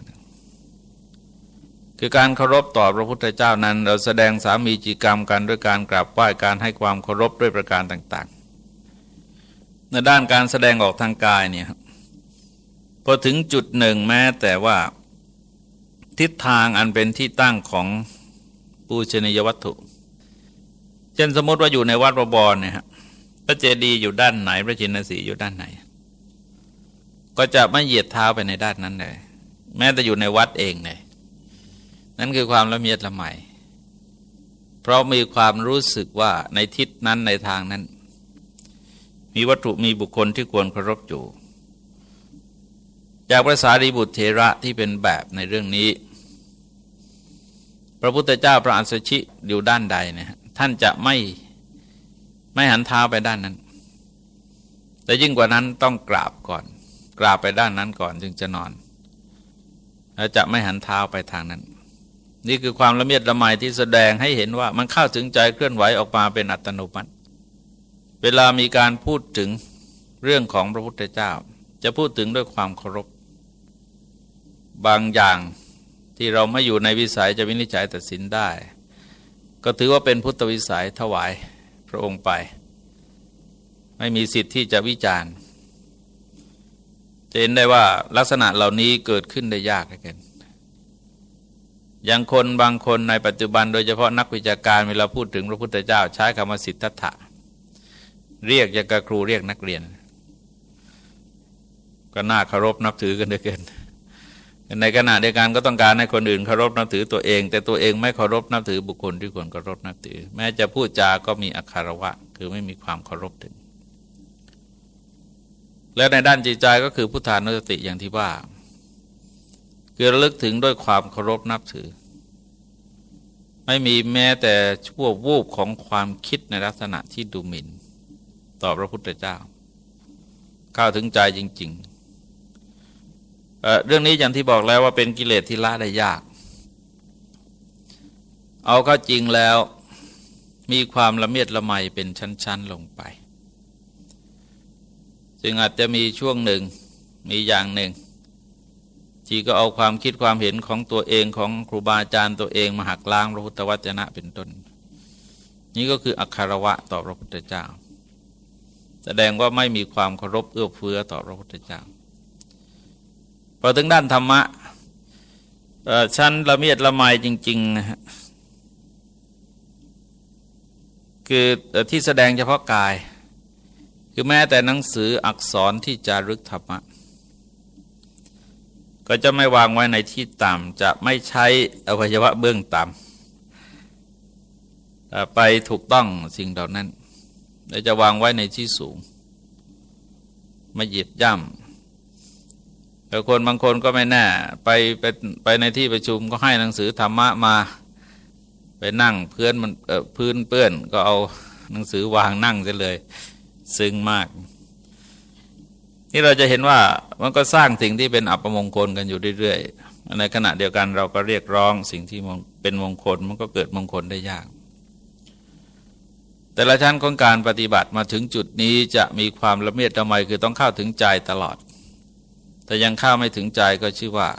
คือการเคารพต่อพระพุทธเจ้านั้น เราแสดงสามีจีกรรมกันด้วยการกราบไหว้การให้ความเคารพด้วยประการต่างๆ ในด้านการแสดงออกทางกายเนี่ยพอถึงจุดหนึ่งแม้แต่ว่า ทิศทางอันเป็นที่ตั้งของปูชนียวัตถุ เช่นสมมติว่าอยู่ในวัดประบอนเนี่ยฮะพระเจดีย์อยู่ด้านไหน พระจินสีอยู่ด้านไหน ก็จะไม่เหยียดเท้าไปในด้านนั้นเลย แม้แต่อยู่ในวัดเองเลย นั่นคือความละเมียดละไมเพราะมีความรู้สึกว่าในทิศนั้นในทางนั้น มีวัตถุมีบุคคลที่ควรเคารพอยู่ จากภาษาดีบุตรเทระที่เป็นแบบในเรื่องนี้ พระพุทธเจ้าพระอัสสชิอยู่ด้านใดเนี่ยท่านจะไม่ไม่หันเท้าไปด้านนั้น แต่ยิ่งกว่านั้นต้องกราบก่อน กราบไปด้านนั้นก่อนจึงจะนอน แล้วจะไม่หันเท้าไปทางนั้น นี่คือความละเมียดละไมที่แสดงให้เห็นว่ามันเข้าถึงใจเคลื่อนไหวออกมาเป็นอัตโนมัติ เวลามีการพูดถึงเรื่องของพระพุทธเจ้า จะพูดถึงด้วยความเคารพ บางอย่างที่เราไม่อยู่ในวิสัยจะวินิจฉัยตัดสินได้ ก็ถือว่าเป็นพุทธวิสัยถวายพระองค์ไป ไม่มีสิทธิ์ที่จะวิจารณ์จะเห็นได้ว่าลักษณะเหล่านี้เกิดขึ้นได้ยากกัน อย่างคนบางคนในปัจจุบันโดยเฉพาะนักวิชาการเวลาพูดถึงพระพุทธเจ้าใช้คำว่าสิทธัตถะเรียกอย่างกับครูเรียกนักเรียน ก็น่าเคารพนับถือกันเหลือเกินในขณะเดียวกันก็ต้องการให้คนอื่นเคารพนับถือตัวเอง แต่ตัวเองไม่เคารพนับถือบุคคลที่ควรเคารพนับถือ แม้จะพูดจาก็มีอาคารวะ คือไม่มีความเคารพถึง แล้วในด้านจิตใจก็คือพุทธานุสติอย่างที่ว่า คือระลึกถึงด้วยความเคารพนับถือ ไม่มีแม้แต่ชั่ววูบของความคิดในลักษณะที่ดูหมิ่นต่อพระพุทธเจ้า เข้าถึงใจจริงๆเรื่องนี้อย่างที่บอกแล้วว่าเป็นกิเลสที่ละได้ยาก เอาเข้าจริงแล้วมีความละเมียดละไมเป็นชั้น ๆ ลงไป จึงอาจจะมีช่วงหนึ่งมีอย่างหนึ่ง ที่ก็เอาความคิดความเห็นของตัวเองของครูบาอาจารย์ตัวเองมาหักล้างพระพุทธวจนะเป็นต้น นี่ก็คืออัคารวะต่อพระพุทธเจ้า แสดงว่าไม่มีความเคารพเอื้อเฟื้อต่อพระพุทธเจ้าพอถึงด้านธรรมะชั้นละเมียดละไมจริงๆนะฮะคือที่แสดงเฉพาะกาย คือแม้แต่หนังสืออักษรที่จารึกธรรมะ ก็จะไม่วางไว้ในที่ต่ำจะไม่ใช้อวัยวะเบื้องต่ำไปถูกต้องสิ่งเหล่านั้นและจะวางไว้ในที่สูง ไม่หยิบย่ำแต่คนบางคนก็ไม่แน่ไปไปไปในที่ประชุมก็ให้หนังสือธรรมะมา ไปนั่งเพื่อนมันพื้นเปื้อนก็เอาหนังสือวางนั่งเลย ซึ้งมาก นี่เราจะเห็นว่ามันก็สร้างสิ่งที่เป็นอัปมงคลกันอยู่เรื่อยๆในขณะเดียวกันเราก็เรียกร้องสิ่งที่เป็นมงคลมันก็เกิดมงคลได้ยาก แต่ละชั้นของการปฏิบัติมาถึงจุดนี้จะมีความละเมียดละไมคือต้องเข้าถึงใจตลอด แต่ยังเข้าไม่ถึงใจก็ชื่อว่า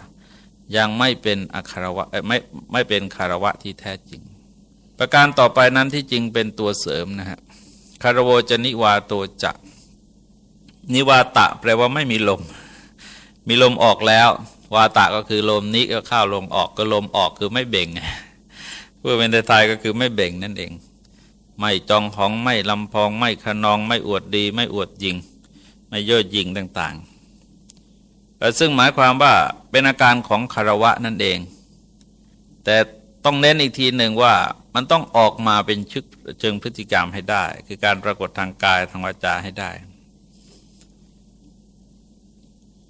ยังไม่เป็นอคารวะไม่ไม่เป็นคารวะที่แท้จริง ประการต่อไปนั้นที่จริงเป็นตัวเสริมนะฮะคารวจนิวาโตจะ นิวาตะแปลว่าไม่มีลม มีลมออกแล้ว วาตะก็คือลมนี้ก็เข้าลมออกก็ลมออกคือไม่เบ่งเพื่อเป็นไทยก็คือไม่เบ่งนั่นเอง ไม่จองของไม่ลำพอง ไม่ขนองไม่อวดดี ไม่อวดยิง ไม่เย่อหยิงต่างๆ ซึ่งหมายความว่าเป็นอาการของคารวะนั่นเอง แต่ต้องเน้นอีกทีหนึ่งว่ามันต้องออกมาเป็นชึกเชิงพฤติกรรมให้ได้ คือการปรากฏทางกายทางวาจาให้ได้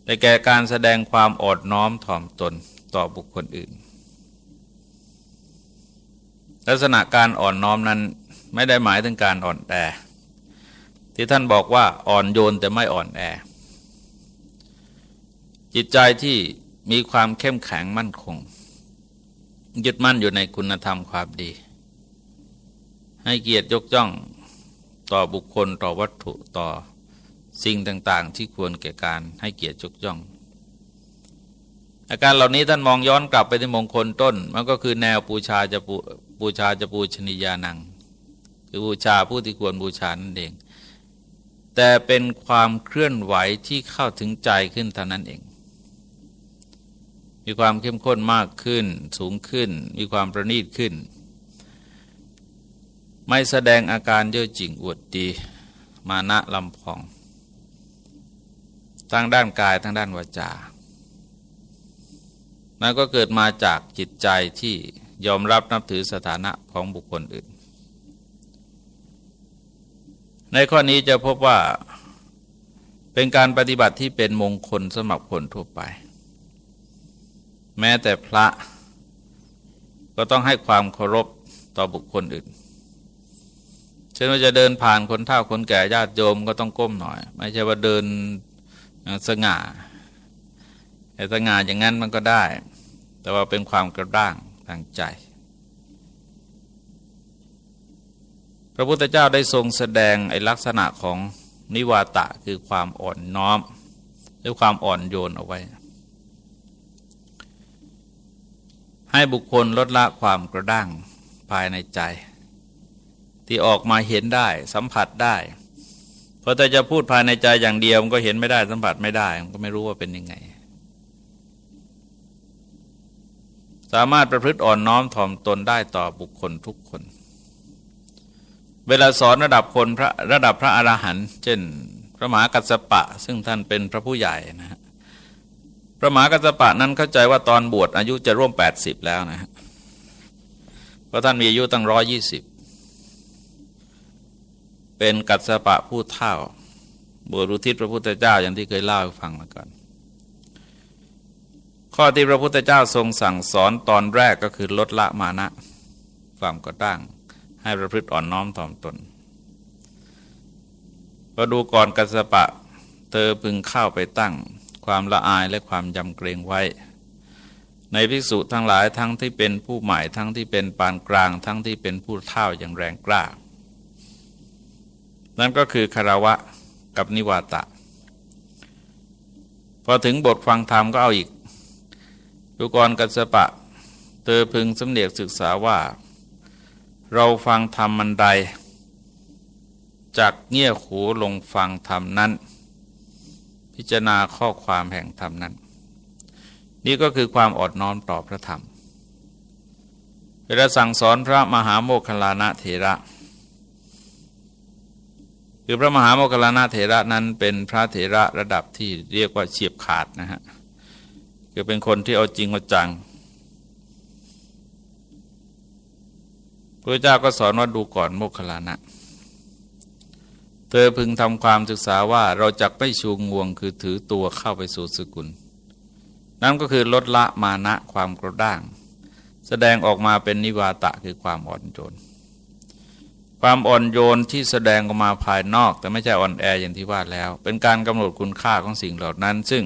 แต่แก่การแสดงความอดน้อมถ่อมตนต่อบุคคลอื่น ลักษณะการอ่อนน้อมนั้นไม่ได้หมายถึงการอ่อนแอที่ท่านบอกว่าอ่อนโยนแต่ไม่อ่อนแอ จิตใจที่มีความเข้มแข็งมั่นคง ยึดมั่นอยู่ในคุณธรรมความดี ให้เกียรติยกย่องต่อบุคคลต่อวัตถุต่อ สิ่งต่างๆ ที่ควรแก่การให้เกียรติยกย่อง อาการเหล่านี้ท่านมองย้อนกลับไปที่มงคลต้น มันก็คือแนวปูชาจะปูปูชาจะปูชนียานัง คือบูชาผู้ที่ควรบูชานั่นเอง แต่เป็นความเคลื่อนไหวที่เข้าถึงใจขึ้นเท่านั้นเอง มีความเข้มข้นมากขึ้นสูงขึ้น มีความประณีตขึ้น ไม่แสดงอาการเย่อจริงอวดดี มานะลำพอง ทั้งด้านกายทั้งด้านวาจา มันก็เกิดมาจากจิตใจที่ยอมรับนับถือสถานะของบุคคลอื่น ในข้อนี้จะพบว่าเป็นการปฏิบัติที่เป็นมงคลสำหรับคนทั่วไป แม้แต่พระก็ต้องให้ความเคารพต่อบุคคลอื่น เช่นว่าจะเดินผ่านคนเฒ่าคนแก่ญาติโยมก็ต้องก้มหน่อย ไม่ใช่ว่าเดิน สง่าแต่สง่าอย่างนั้นมันก็ได้ แต่ว่าเป็นความกระด้างทางใจ พระพุทธเจ้าได้ทรงแสดงไอลักษณะของนิวาตะคือความอ่อนน้อมหรือความอ่อนโยนเอาไว้ ให้บุคคลลดละความกระด้างภายในใจ ที่ออกมาเห็นได้สัมผัสได้ ราะแต่จะพูดภายในใจอย่างเดียวมันก็เห็นไม่ได้สัมผัสไม่ได้มันก็ไม่รู้ว่าเป็นยังไง สามารถประพฤติอ่อนน้อมถ่อมตนได้ต่อบุคคลทุกคน เวลาสอนระดับคนพระระดับพระอรหันต์เช่น พระมหากัสสปะ ซึ่งท่านเป็นพระผู้ใหญ่นะฮะพระมหากัสสปะนั้นเข้าใจว่าตอนบวชอายุจะร่วม 80 แล้วนะฮะเพราะท่านมีอายุตั้งร้อยี่สิบ เป็นกัสปะผู้เท่าบุรุทิศพระพุทธเจ้าอย่างที่เคยเล่าให้ฟังมาก่อนข้อที่พระพุทธเจ้าทรงสั่งสอนตอนแรกก็คือลดละมานะ ความกระด้าง ให้ประพฤติอ่อนน้อมถ่อมตนพอดูก่อนกัสปะ เธอพึงเข้าไปตั้ง ความละอายและความยำเกรงไว้ ในภิกษุทั้งหลายทั้งที่เป็นผู้ใหม่ทั้งที่เป็นปานกลาง ทั้งที่เป็นผู้เท่าอย่างแรงกล้า นั่นก็คือคารวะกับนิวาตะ พอถึงบทฟังธรรมก็เอาอีกดูกรกัสปะ เธอพึงสำเนียกศึกษาว่า เราฟังธรรมมันใดจากเงี่ยหูลงฟังธรรมนั้น พิจารณาข้อความแห่งธรรมนั้น นี่ก็คือความอดน้อมต่อพระธรรมเวลาสั่งสอนพระมหาโมคคลานะเถระ คือพระมหาโมคคลานาเถระนั้นเป็นพระเถระระดับที่เรียกว่าเฉียบขาดนะฮะคือเป็นคนที่เอาจริงเอาจังพระเจ้าก็สอนว่าดูก่อนโมคคลานะเธอพึงทำความศึกษาว่าเราจะไม่ชูงวงคือถือตัวเข้าไปสู่สกุล นั่นก็คือลดละมานะความกระด้าง แสดงออกมาเป็นนิวาตะคือความอ่อนโยน ความอ่อนโยนที่แสดงออกมาภายนอก แต่ไม่ใช่อ่อนแออย่างที่ว่าแล้ว เป็นการกำหนดคุณค่าของสิ่งเหล่านั้น ซึ่ง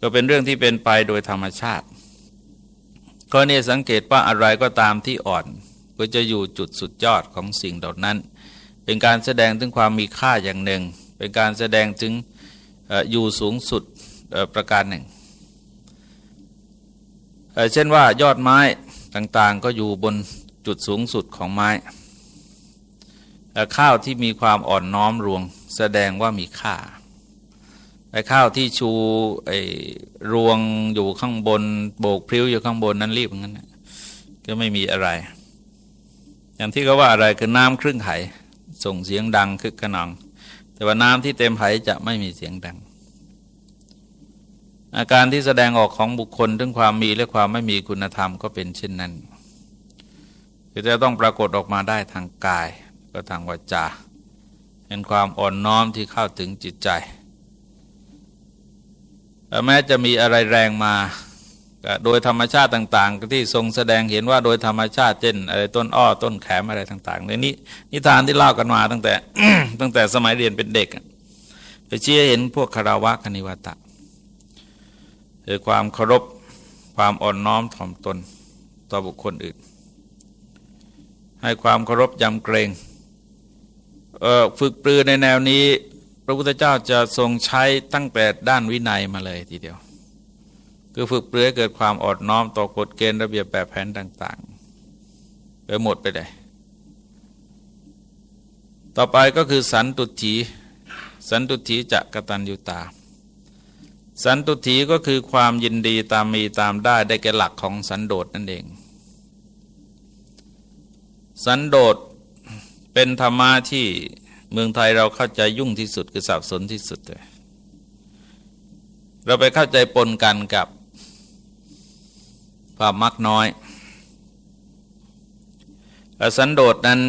ก็เป็นเรื่องที่เป็นไปโดยธรรมชาติก็นี่สังเกตว่าอะไรก็ตามที่อ่อน ก็จะอยู่จุดสุดยอดของสิ่งเหล่านั้น เป็นการแสดงถึงความมีค่าอย่างหนึ่ง เป็นการแสดงถึงอยู่สูงสุดประการหนึ่งเช่นว่ายอดไม้ต่างๆ ก็อยู่บนจุดสูงสุดของไม้ ข้าวที่มีความอ่อนน้อมรวงแสดงว่ามีค่าไอ้ข้าวที่ชูไอ้รวงอยู่ข้างบน โบกพริ้วอยู่ข้างบนนั้นรีบงั้นก็ไม่มีอะไร อย่างที่เขาว่าอะไรคือน้ำครึ่งไหส่งเสียงดังคึกขนอง แต่ว่าน้ำที่เต็มไหจะไม่มีเสียงดัง อาการที่แสดงออกของบุคคลถึงความมีและความไม่มีคุณธรรมก็เป็นเช่นนั้นคือจะต้องปรากฏออกมาได้ทางกาย ก็ทางวาจาเป็นความอ่อนน้อมที่เข้าถึงจิตใจแม้จะมีอะไรแรงมาโดยธรรมชาติต่าง ๆ ที่ทรงแสดงเห็นว่าโดยธรรมชาติเช่นอะไรต้นอ้อต้นแขมอะไรต่างๆในนี้นิทานที่เล่ากันมาตั้งแต่ตั้งแต่สมัยเรียนเป็นเด็ก ไปเชี่ยเห็นพวกคาราวะคณิวัตะคือความเคารพความอ่อนน้อมถ่อมตนต่อบุคคลอื่น ให้ความเคารพยำเกรง ฝึกปรือในแนวนี้ พระพุทธเจ้าจะทรงใช้ตั้งแต่ด้านวินัยมาเลยทีเดียว คือฝึกปรือให้เกิดความอดน้อมต่อกฎเกณฑ์ระเบียบแบบแผนต่างๆ ไปหมดไปเลยต่อไปก็คือสันตุถีสันตุถีจะกตัญญูตา สันตุถีก็คือความยินดีตามมีตามได้ได้แก่หลักของสันโดษนั่นเอง สันโดษ เป็นธรรมะที่เมืองไทยเราเข้าใจยุ่งที่สุดคือสับสนที่สุดเลยเราไปเข้าใจปนกันกับความมักน้อยสันโดษนั้น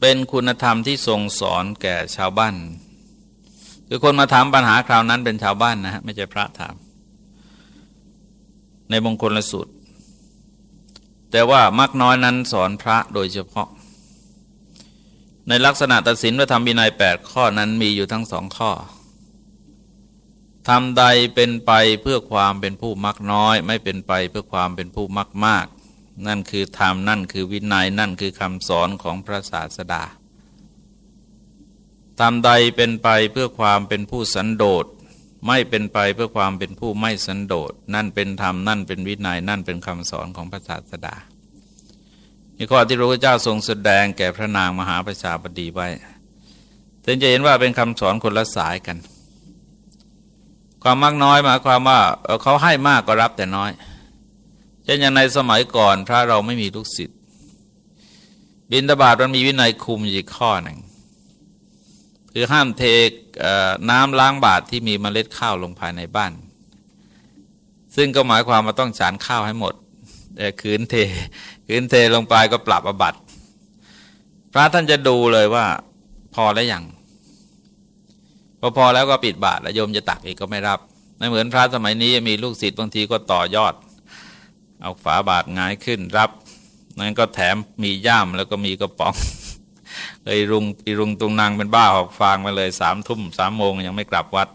เป็นคุณธรรมที่ทรงสอนแก่ชาวบ้าน คือคนมาถามปัญหาคราวนั้นเป็นชาวบ้านนะฮะไม่ใช่พระถาม ในมงคลสูตรแต่ว่ามักน้อยนั้นสอนพระโดยเฉพาะ ในลักษณะตัดสินว่าทำบินัยแปดข้อนั้นมีอยู่ทั้งสองข้อทำใดเป็นไปเพื่อความเป็นผู้มักน้อย ไม่เป็นไปเพื่อความเป็นผู้มักมาก นั่นคือธรรมนั่นคือวินัยนั่นคือคำสอนของพระศาสดาทำใดเป็นไปเพื่อความเป็นผู้สันโดษไม่เป็นไปเพื่อความเป็นผู้ไม่สันโดษนั่นเป็นธรรมนั่นเป็นวินัยนั่นเป็นคำสอนของพระศาสดา นี่ข้อที่พระพุทธเจ้าทรงแสดงแก่พระนางมหาประชาบดีไว้ถึงจะเห็นว่าเป็นคำสอนคนละสายกัน ความมากน้อยหมายความว่าเขาให้มากก็รับแต่น้อย เช่นอย่างในสมัยก่อนพระเราไม่มีลูกศิษย์บินตบาทมันมีวินัยคุมอีกข้อหนึ่งคือห้ามเทน้ำล้างบาตรที่มีเมล็ดข้าวลงภายในบ้าน ซึ่งก็หมายความว่าต้องฉานข้าวให้หมดแต่คืนเท คืนเทลงไปก็ปรับอบัตพระท่านจะดูเลยว่า พอแล้วยังพอพอแล้วก็ปิดบาตรแล้วโยมจะตักอีกก็ไม่รับ ไม่เหมือนพระสมัยนี้มีลูกศิษย์บางทีก็ต่อยอด เอาฝาบาทงายขึ้นรับนั้นก็แถมมีย่ามแล้วก็มีกระป๋องเลยรุงอีรุงตุงนางเป็นบ้าหอกฟางมาเลยสามทุ่มสามโมงยังไม่กลับวัด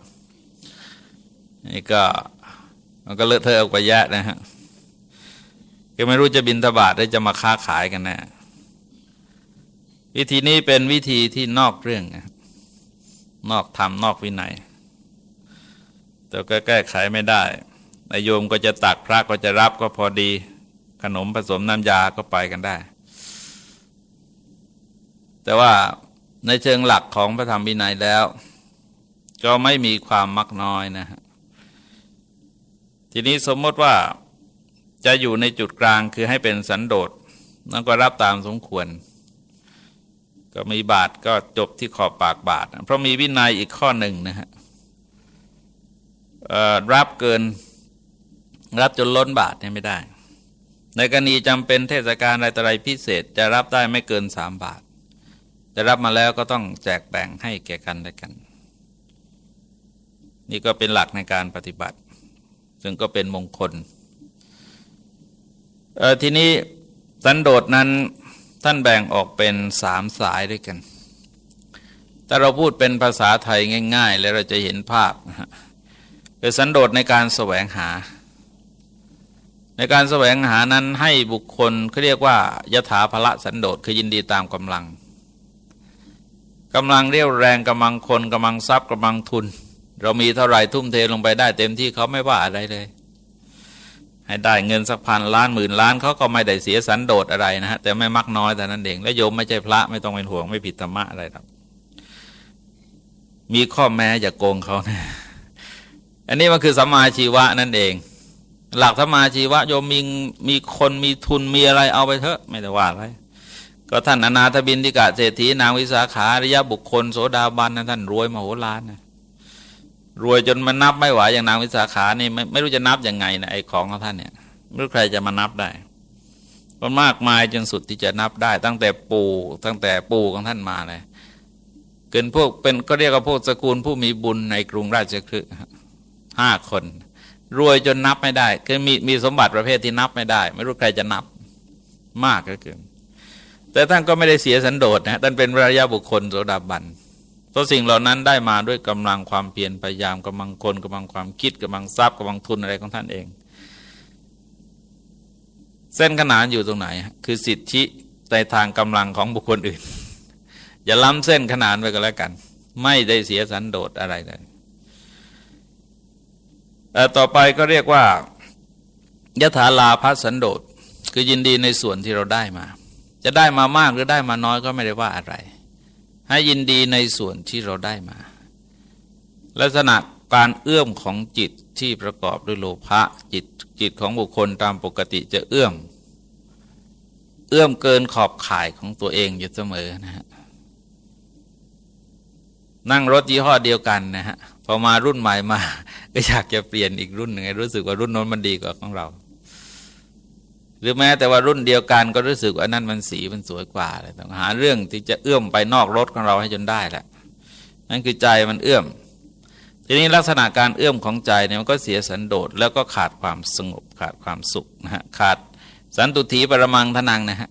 นี่ก็มันก็เลอะเทอะออกไปแยะนะฮะ ก็ไม่รู้จะบินทบาทได้จะมาค้าขายกันแนะวิธีนี้เป็นวิธีที่นอกเรื่อง นอกธรรมนอกวินัย แต่ก็แก้ไขไม่ได้นายโยมก็จะตักพระก็จะรับก็พอดี ขนมผสมน้ำยาก็ไปกันได้ แต่ว่าในเชิงหลักของพระธรรมวินัยแล้ว ก็ไม่มีความมักน้อยนะฮะทีนี้สมมติว่า จะอยู่ในจุดกลางคือให้เป็นสันโดษนั่นก็รับตามสมควร ก็มีบาทก็จบที่ขอบปากบาท เพราะมีวินัยอีกข้อหนึ่งนะฮะรับเกินรับจนล้นบาทเนี่ยไม่ได้ ในกรณีจำเป็นเทศกาลอะไรต่ออะไรพิเศษ จะรับได้ไม่เกินสามบาท จะรับมาแล้วก็ต้องแจกแบ่งให้แก่กันและกัน นี่ก็เป็นหลักในการปฏิบัติ ซึ่งก็เป็นมงคล ทีนี้สันโดษนั้นท่านแบ่งออกเป็นสามสายด้วยกัน แต่เราพูดเป็นภาษาไทยง่าย ๆ แล้วเราจะเห็นภาพคือสันโดษในการแสวงหา ในการแสวงหานั้นให้บุคคลเขาเรียกว่ายถาภละสันโดษคือยินดีตามกำลังกำลังเรียวแรงกำลังคนกำลังทรัพย์กำลังทุน เรามีเท่าไหร่ทุ่มเทลงไปได้เต็มที่เขาไม่ว่าอะไรเลย ให้ได้เงินสักพันล้านหมื่นล้านเขาก็ไม่ได้เสียสันโดษอะไรนะฮะแต่ไม่มักน้อยแต่นั้นเองและโยมไม่ใช่พระไม่ต้องเป็นห่วงไม่ผิดธรรมะอะไรหรอกมีข้อแม้อย่าโกงเขานะอันนี้มันคือสัมมาชีวะนั่นเอง หลักธรรมาชีวะโยมมีมีคนมีทุนมีอะไรเอาไปเถอะ ไม่ได้ว่าอะไรก็ท่านอนาถบินทิกาเศรษฐีนางวิสาขาระยะบุคคลโสดาบันนะท่านรวยมโหฬารนะ รวยจนมันนับไม่ไหวอย่างนางวิสาขานี่ไม่ไม่รู้จะนับยังไงนะไอ้ของของท่านเนี่ยไม่รู้ใครจะมานับได้มันมากมายจนสุดที่จะนับได้ ตั้งแต่ปู่ตั้งแต่ปู่ของท่านมาเลยเกินพวกเป็นก็เรียกว่าพวกสกุลผู้มีบุญในกรุงราชคฤห์ห้าคน รวยจนนับไม่ได้คือมีมีสมบัติประเภทที่นับไม่ได้ ไม่รู้ใครจะนับมากก็คือแต่ท่านก็ไม่ได้เสียสันโดษนะท่านเป็นระยะบุคคลโสดาบัน เพราะสิ่งเหล่านั้นได้มาด้วยกำลังความเพียรพยายามกำลังคนกำลังความคิดกำลังทรัพย์กำลังทุนอะไรของท่านเอง เส้นขนานอยู่ตรงไหน คือสิทธิในทางกำลังของบุคคลอื่น อย่าล้ำเส้นขนานไปกันแล้วกัน ไม่ได้เสียสันโดษอะไรเลยแต่ต่อไปก็เรียกว่ายถาลาพัสันโดษคือยินดีในส่วนที่เราได้มา จะได้มามากหรือได้มาน้อยก็ไม่ได้ว่าอะไร ให้ยินดีในส่วนที่เราได้มา ลักษณะการเอื้อมของจิตที่ประกอบด้วยโลภะจิตจิตของบุคคลตามปกติจะเอื้อม เอื้อมเกินขอบข่ายของตัวเองอยู่เสมอนะฮะนั่งรถยี่ห้อเดียวกันนะฮะพอมารุ่นใหม่มา ก็อยากจะเปลี่ยนอีกรุ่นหนึ่งรู้สึกว่ารุ่นน้นมันดีกว่าของเรา หรือแม้แต่ว่ารุ่นเดียวกันก็รู้สึกว่านั่นมันสีมันสวยกว่าเลยต้องหาเรื่องที่จะเอื้อมไปนอกรถของเราให้จนได้แหละนั่นคือใจมันเอื้อม ทีนี้ลักษณะการเอื้อมของใจเนี่ยมันก็เสียสันโดษแล้วก็ขาดความสงบขาดความสุขนะฮะขาดสันตุถีปรมังทนังนะฮะ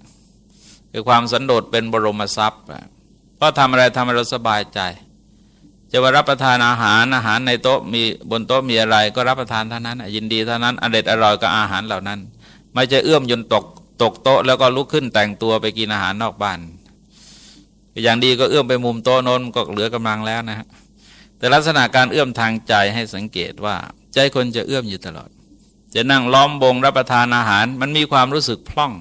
คือความสันโดษเป็นบรมทรัพย์เพราะทำอะไรทำให้เราสบายใจ จะว่ารับประทานอาหารอาหารในโต๊ะมีบนโต๊ะมีอะไร ก็รับประทานเท่านั้นยินดีเท่านั้นอร่อยอร่อยกับอาหารเหล่านั้น ไม่จะเอื้อมยนตกตกโต๊ะแล้วก็ลุกขึ้นแต่งตัวไปกินอาหารนอกบ้าน อย่างดีก็เอื้อมไปมุมโต๊ะน้นก็เหลือกำลังแล้วนะฮะแต่ลักษณะการเอื้อมทางใจให้สังเกตว่า ใจคนจะเอื้อมอยู่ตลอด จะนั่งล้อมวงรับประทานอาหาร มันมีความรู้สึกพล่อง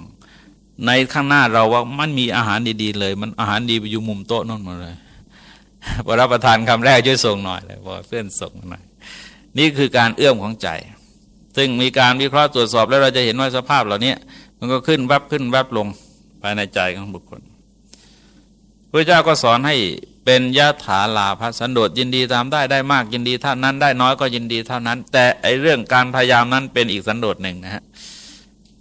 ในข้างหน้าเราว่ามันมีอาหารดีๆเลย มันอาหารดีไปอยู่มุมโต๊ะน้นหมดเลยพอรับประทานคำแรกช่วยส่งหน่อยเลยพอเพื่อนส่งหน่อยนี่คือการเอื้อมของใจ ซึ่งมีการวิเคราะห์ตรวจสอบแล้วเราจะเห็นว่าสภาพเหล่านี้มันก็ขึ้นแวบขึ้นแวบลงภายในใจของบุคคลพระเจ้าก็สอนให้เป็นยะถาลาภสันโดษยินดีตามได้ได้มากยินดีเท่านั้นได้น้อยก็ยินดีเท่านั้น แต่ไอเรื่องการพยายามนั้นเป็นอีกสันโดษหนึ่งนะฮะ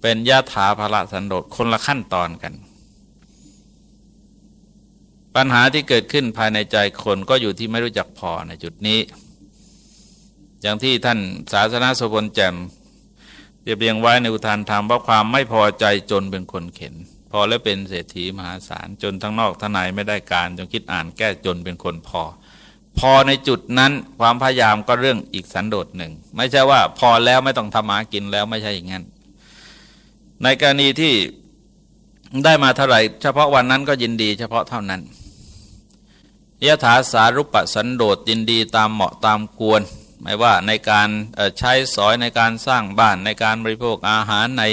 เป็นยะถาภละสันโดษคนละขั้นตอนกัน ปัญหาที่เกิดขึ้นภายในใจคนก็อยู่ที่ไม่รู้จักพอในจุดนี้ อย่างที่ท่านศาสนาสพลแจ่มเรียบเรียงไว้ในอุทานธรรมว่าความไม่พอใจจนเป็นคนเข็น พอแล้วเป็นเศรษฐีมหาศาลจนทั้งนอกทั้งในไม่ได้การจงคิดอ่านแก้จนเป็นคนพอ พอในจุดนั้นความพยายามก็เรื่องอีกสันโดษหนึ่ง ไม่ใช่ว่าพอแล้วไม่ต้องทำมากินแล้วไม่ใช่อย่างนั้น ในกรณีที่ได้มาเท่าไหร่เฉพาะวันนั้นก็ยินดีเฉพาะเท่านั้นยถาสารุปสันโดษยินดีตามเหมาะตามควร หมายว่าในการใช้สอยในการสร้างบ้านในการบริโภคอาหารใน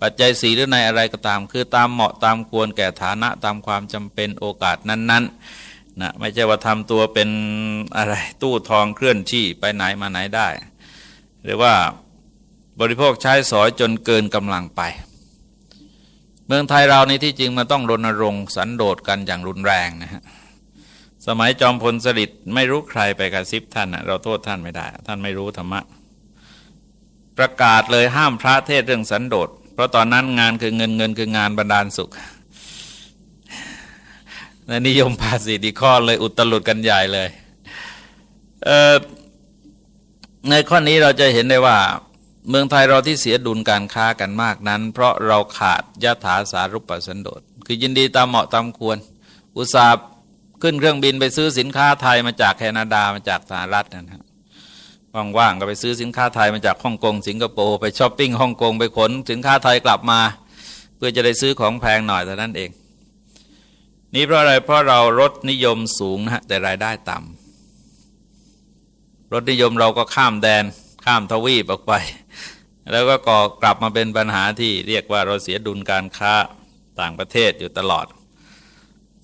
ปัจจัยสีหรือในอะไรก็ตาม คือตามเหมาะตามควรแก่ฐานะตามความจำเป็นโอกาสนั้นๆนะไม่ใช่ว่าทำตัวเป็นอะไรตู้ทองเคลื่อนที่ไปไหนมาไหนได้ หรือว่าบริโภคใช้สอยจนเกินกำลังไป เมืองไทยเราในที่จริงมันต้องรณรงค์สันโดษกันอย่างรุนแรงนะฮะ สมัยจอมพลสฤษดิ์ไม่รู้ใครไปกระซิบท่านเราโทษท่านไม่ได้ ท่านไม่รู้ธรรมะ ประกาศเลยห้ามพระเทศเรื่องสันโดษเพราะตอนนั้นงานคือเงินเงินคืองานบรรดาลสุขในนิยมภาษีดีข้อเลยอุตลุดกันใหญ่เลยเในข้อนี้เราจะเห็นได้ว่า เมืองไทยเราที่เสียดุลการค้ากันมากนั้น เพราะเราขาดยถาสารุปสันโดษคือยินดีตามเหมาะตามควร อุตสาห์ ขึ้นเครื่องบินไปซื้อสินค้าไทยมาจากแคนาดามาจากสหรัฐนะครับว่างๆก็ไปซื้อสินค้าไทยมาจากฮ่องกงสิงคโปร์ไปช้อปปิ้งฮ่องกงไปขนสินค้าไทยกลับมา เพื่อจะได้ซื้อของแพงหน่อยเท่านั้นเอง นี่เพราะอะไรเพราะเรารถนิยมสูงนะฮะแต่รายได้ต่ำรถนิยมเราก็ข้ามแดนข้ามทวีปออกไป แล้วก็ก่อกลับมาเป็นปัญหาที่เรียกว่าเราเสียดุลการค้าต่างประเทศอยู่ตลอด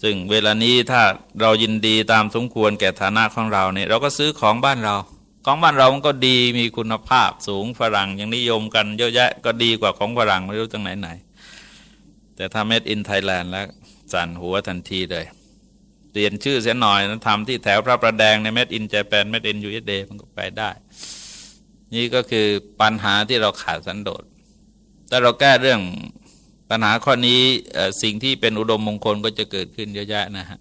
ซึ่งเวลานี้ถ้าเรายินดีตามสมควรแก่ฐานะของเราเนี่ยเราก็ซื้อของบ้านเรา ของบ้านเรามันก็ดีมีคุณภาพสูงฝรั่งยังนิยมกันเยอะแยะก็ดีกว่าของฝรั่งไม่รู้ตรงไหนไหน แต่ถ้า made in Thailand แล้วสั่นหัวทันทีเลยเปลี่ยนชื่อเสียหน่อยนะทำที่แถวพระประแดงใน made in Japan made in USA มันก็ไปได้ นี่ก็คือปัญหาที่เราขาดสันโดษแต่เราแก้เรื่อง ปัญหาข้อนี้สิ่งที่เป็นอุดมมงคลก็จะเกิดขึ้นเยอะแยะนะฮะ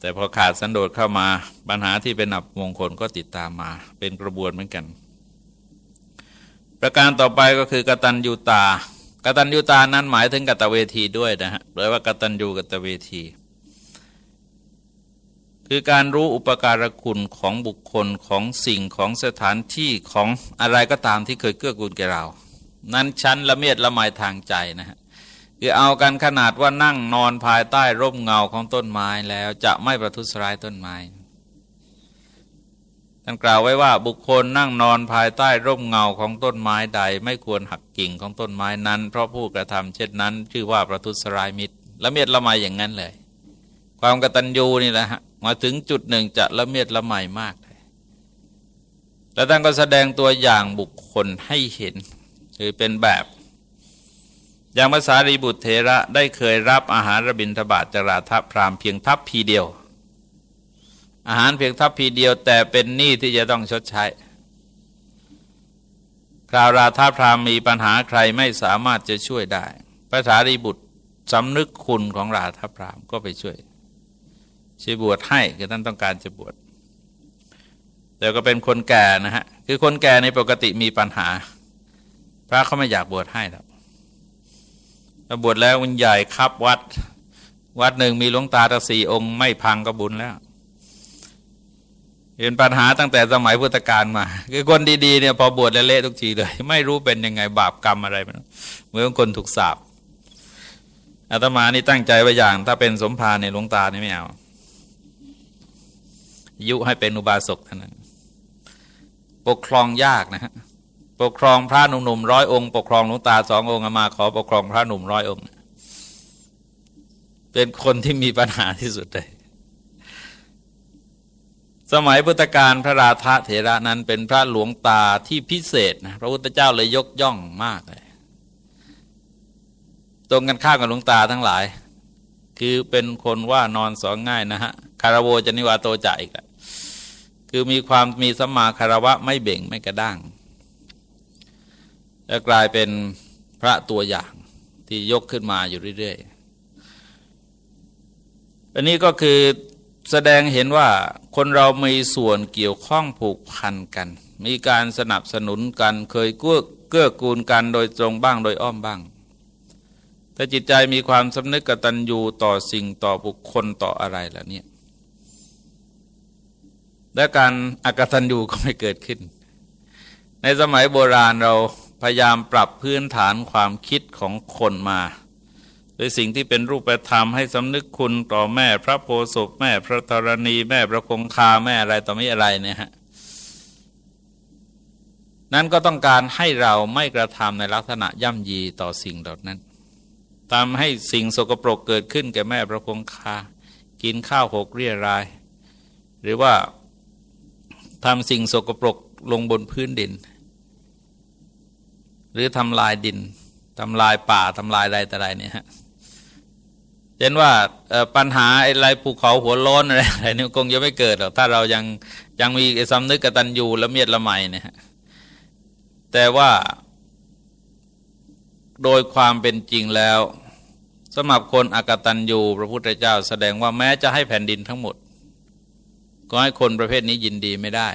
แต่พอขาดสันโดษเข้ามาปัญหาที่เป็นอับมงคลก็ติดตามมา เป็นกระบวนเหมือนกัน ประการต่อไปก็คือกตัญญูตากตัญญูตานั้นหมายถึงกตเวทีด้วยนะฮะแปลว่ากตัญญูกตเวที คือการรู้อุปการคุณของบุคคลของสิ่งของสถานที่ของอะไรก็ตามที่เคยเกื้อกูลแก่เรา นั้นชั้นละเมียดละไมทางใจนะฮะคือเอากันขนาดว่านั่งนอนภายใต้ร่มเงาของต้นไม้แล้วจะไม่ประทุษร้ายต้นไม้ท่านกล่าวไว้ว่าบุคคลนั่งนอนภายใต้ร่มเงาของต้นไม้ใด ไม่ควรหักกิ่งของต้นไม้นั้น เพราะผู้กระทำเช่นนั้น ชื่อว่าประทุษร้ายมิตรละเมียดละไมอย่างนั้นเลย ความกตัญญูนี่แหละฮะมาถึงจุดหนึ่งจะละเมียดละไมมากเลยแล้วท่านก็แสดงตัวอย่างบุคคลให้เห็น คือเป็นแบบอย่างภาษารีบุตรเทระได้เคยรับอาหารระบินทบาทจราทัพพรามเพียงทัพพีเดียว อาหารเพียงทัพพีเดียวแต่เป็นหนี้ที่จะต้องชดใช้ คราวราธาพรามมีปัญหาใครไม่สามารถจะช่วยได้ภาษารีบุตรสำนึกคุณของราธาพรามก็ไปช่วยช่วยบวชให้คือท่านต้องการจะบวชแต่ก็เป็นคนแก่นะฮะคือคนแก่ในปกติมีปัญหา พระเขาไม่อยากบวชให้หรอกถ้าบวชแล้วมันใหญ่ครับวัด วัดหนึ่งมีหลวงตาตะสี่องค์ไม่พังก็บุญแล้วเป็นปัญหาตั้งแต่สมัยพุทธกาลมา คือคนดีๆเนี่ยพอบวชแล้วเละทุกทีเลย ไม่รู้เป็นยังไงบาปกรรมอะไรมันเหมือนคนถูกสาบอาตมานี่ตั้งใจไว้อย่าง ถ้าเป็นสมภารในหลวงตานี่ไม่เอายุให้เป็นอุบาสกเท่านั้นปกครองยากนะฮะ ปกครองพระหนุ่มๆร้อยองค์ปกครองหลวงตาสององค์มาขอปกครองพระหนุ่มร้อยองค์ เป็นคนที่มีปัญหาที่สุดเลยสมัยพุทธกาลพระราธะเถระนั้นเป็นพระหลวงตาที่พิเศษนะพระพุทธเจ้าเลยยกย่องมากเลย ตรงกันข้ามกับหลวงตาทั้งหลาย คือเป็นคนว่านอนสองง่ายนะฮะคารโวจนิวาโตจ่าอีกคือมีความมีสัมมาคารวะไม่เบ่งไม่กระด้าง และกลายเป็นพระตัวอย่างที่ยกขึ้นมาอยู่เรื่อยๆ อันนี้ก็คือแสดงเห็นว่าคนเรามีส่วนเกี่ยวข้องผูกพันกัน มีการสนับสนุนกันเคยเกื้อเกื้อกูลกันโดยตรงบ้างโดยอ้อมบ้าง ถ้าจิตใจมีความสำนึกกตัญญูต่อสิ่งต่อบุคคลต่ออะไรล่ะเนี่ยและการอากตันยูก็ไม่เกิดขึ้น ในสมัยโบราณเรา พยายามปรับพื้นฐานความคิดของคนมาโดยสิ่งที่เป็นรูปธรรมให้สำนึกคุณต่อแม่พระโพศพแม่พระธรณี แม่พระคงคาแม่อะไรต่อไม่อะไรเนี่ยฮะนั้นก็ต้องการให้เราไม่กระทำในลักษณะย่ำยีต่อสิ่งเหล่านั้นทำให้สิ่งสกปรกเกิดขึ้นแก่แม่พระคงคา กินข้าวหกเรียราย หรือว่าทำสิ่งสกปรกลงบนพื้นดิน หรือทำลายดินทำลายป่าทำลายอะไรแต่ไรเนี่ยฮะเห็นว่าปัญหาอะไรภูเขาหัวโล้นอะไรอะไรนี่คงจะไม่เกิดหรอกถ้าเรายังยังมีสำนึกกตัญญูละเมียดละไมเนี่ยแต่ว่าโดยความเป็นจริงแล้วสำหรับคนอกตัญญูพระพุทธเจ้า แสดงว่าแม้จะให้แผ่นดินทั้งหมด ก็ให้คนประเภทนี้ยินดีไม่ได้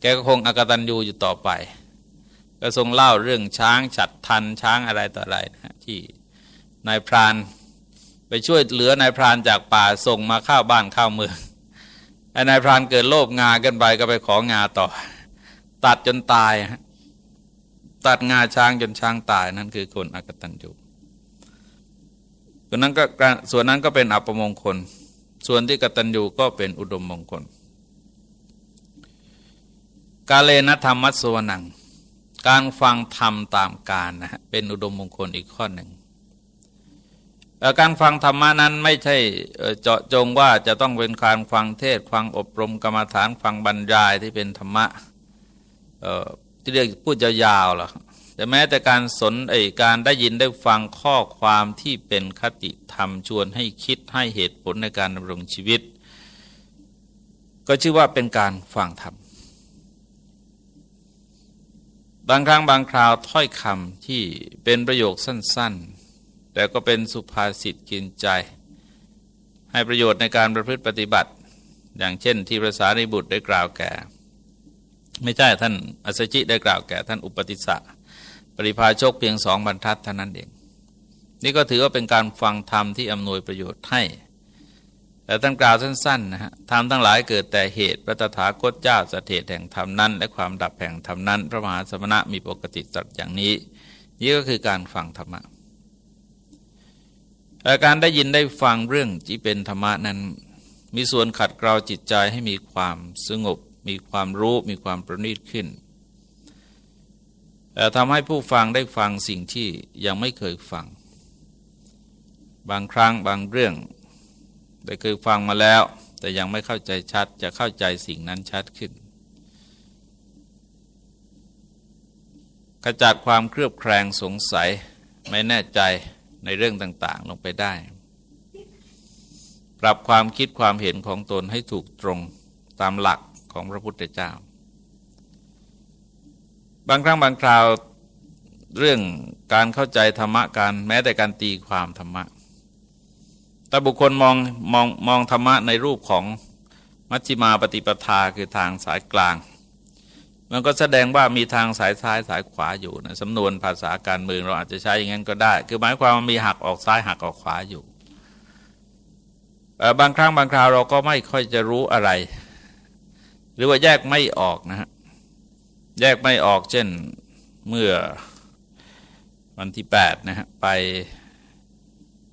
แกก็คงอกตันยูอยู่ต่อไป ก็ทรงเล่าเรื่องช้างฉัดทันช้างอะไรต่ออะไรนะที่นายพรานไปช่วยเหลือนายพรานจากป่าส่งมาข้าวบ้านข้าวเมืองไอ้นายพรานเกิดโลภงากันไปก็ไปของาต่อ ตัดจนตาย ตัดงาช้างจนช้างตายนั่นคือคนอกตันยูส่วนนั้นก็ส่วนนั้นก็เป็นอัปมงคล ส่วนที่กตัญญูก็เป็นอุดมมงคล กาเลนธรรมัสวนัง การฟังธรรมตามการนะฮะเป็นอุดมมงคลอีกข้อหนึ่งการฟังธรรมนั้นไม่ใช่เจาะจงว่าจะต้องเป็นการฟังเทศฟังอบรมกรรมฐานฟังบรรยายที่เป็นธรรมะที่เรียกพูดยาวๆหรอแต่แม้แต่การสนไอการได้ยินได้ฟังข้อความที่เป็นคติธรรมชวนให้คิดให้เหตุผลในการดำรงชีวิต ก็ชื่อว่าเป็นการฟังธรรม บางครั้งบางคราวถ้อยคำที่เป็นประโยคสั้น ๆ แต่ก็เป็นสุภาษิตกินใจ ให้ประโยชน์ในการประพฤติปฏิบัติ อย่างเช่นที่พระสารีบุตรได้กล่าวแก่ ไม่ใช่ท่านอัสจิได้กล่าวแก่ ท่านอุปติสสะปริพาชกเพียงสองบรรทัดเท่านั้นเอง นี่ก็ถือว่าเป็นการฟังธรรมที่อำนวยประโยชน์ให้ แต่ท่านกล่าวสั้นๆนะฮะธรรมทั้งหลายเกิดแต่เหตุพระตถาคตเจ้าสถิตแห่งธรรมนั้น และความดับแห่งธรรมนั้น พระมหาสมณะมีปกติตรัสอย่างนี้นี่ก็คือการฟังธรรมะการได้ยินได้ฟังเรื่องที่เป็นธรรมะนั้น มีส่วนขัดเกลาจิตใจให้มีความสงบ มีความรู้มีความประณีตขึ้นทำให้ผู้ฟังได้ฟังสิ่งที่ยังไม่เคยฟัง บางครั้งบางเรื่อง ได้เคยฟังมาแล้ว แต่ยังไม่เข้าใจชัดจะเข้าใจสิ่งนั้นชัดขึ้นขจัดความเครือบแคลงสงสัยไม่แน่ใจในเรื่องต่าง ๆ ลงไปได้ ปรับความคิดความเห็นของตนให้ถูกตรงตามหลักของพระพุทธเจ้า บางครั้งบางคราวเรื่องการเข้าใจธรรมะการแม้แต่การตีความธรรมะ แต่บุคคลมองมองมองธรรมะในรูปของมัชฌิมาปฏิปทาคือทางสายกลาง มันก็แสดงว่ามีทางสายซ้ายสายขวาอยู่นะสำนวนภาษาการเมืองเราอาจจะใช้อย่างนั้นก็ได้ คือหมายความว่ามีหักออกซ้ายหักออกขวาอยู่บางครั้งบางคราวเราก็ไม่ค่อยจะรู้อะไร หรือว่าแยกไม่ออกนะฮะแยกไม่ออกเช่นเมื่อวันที่8นะฮะไป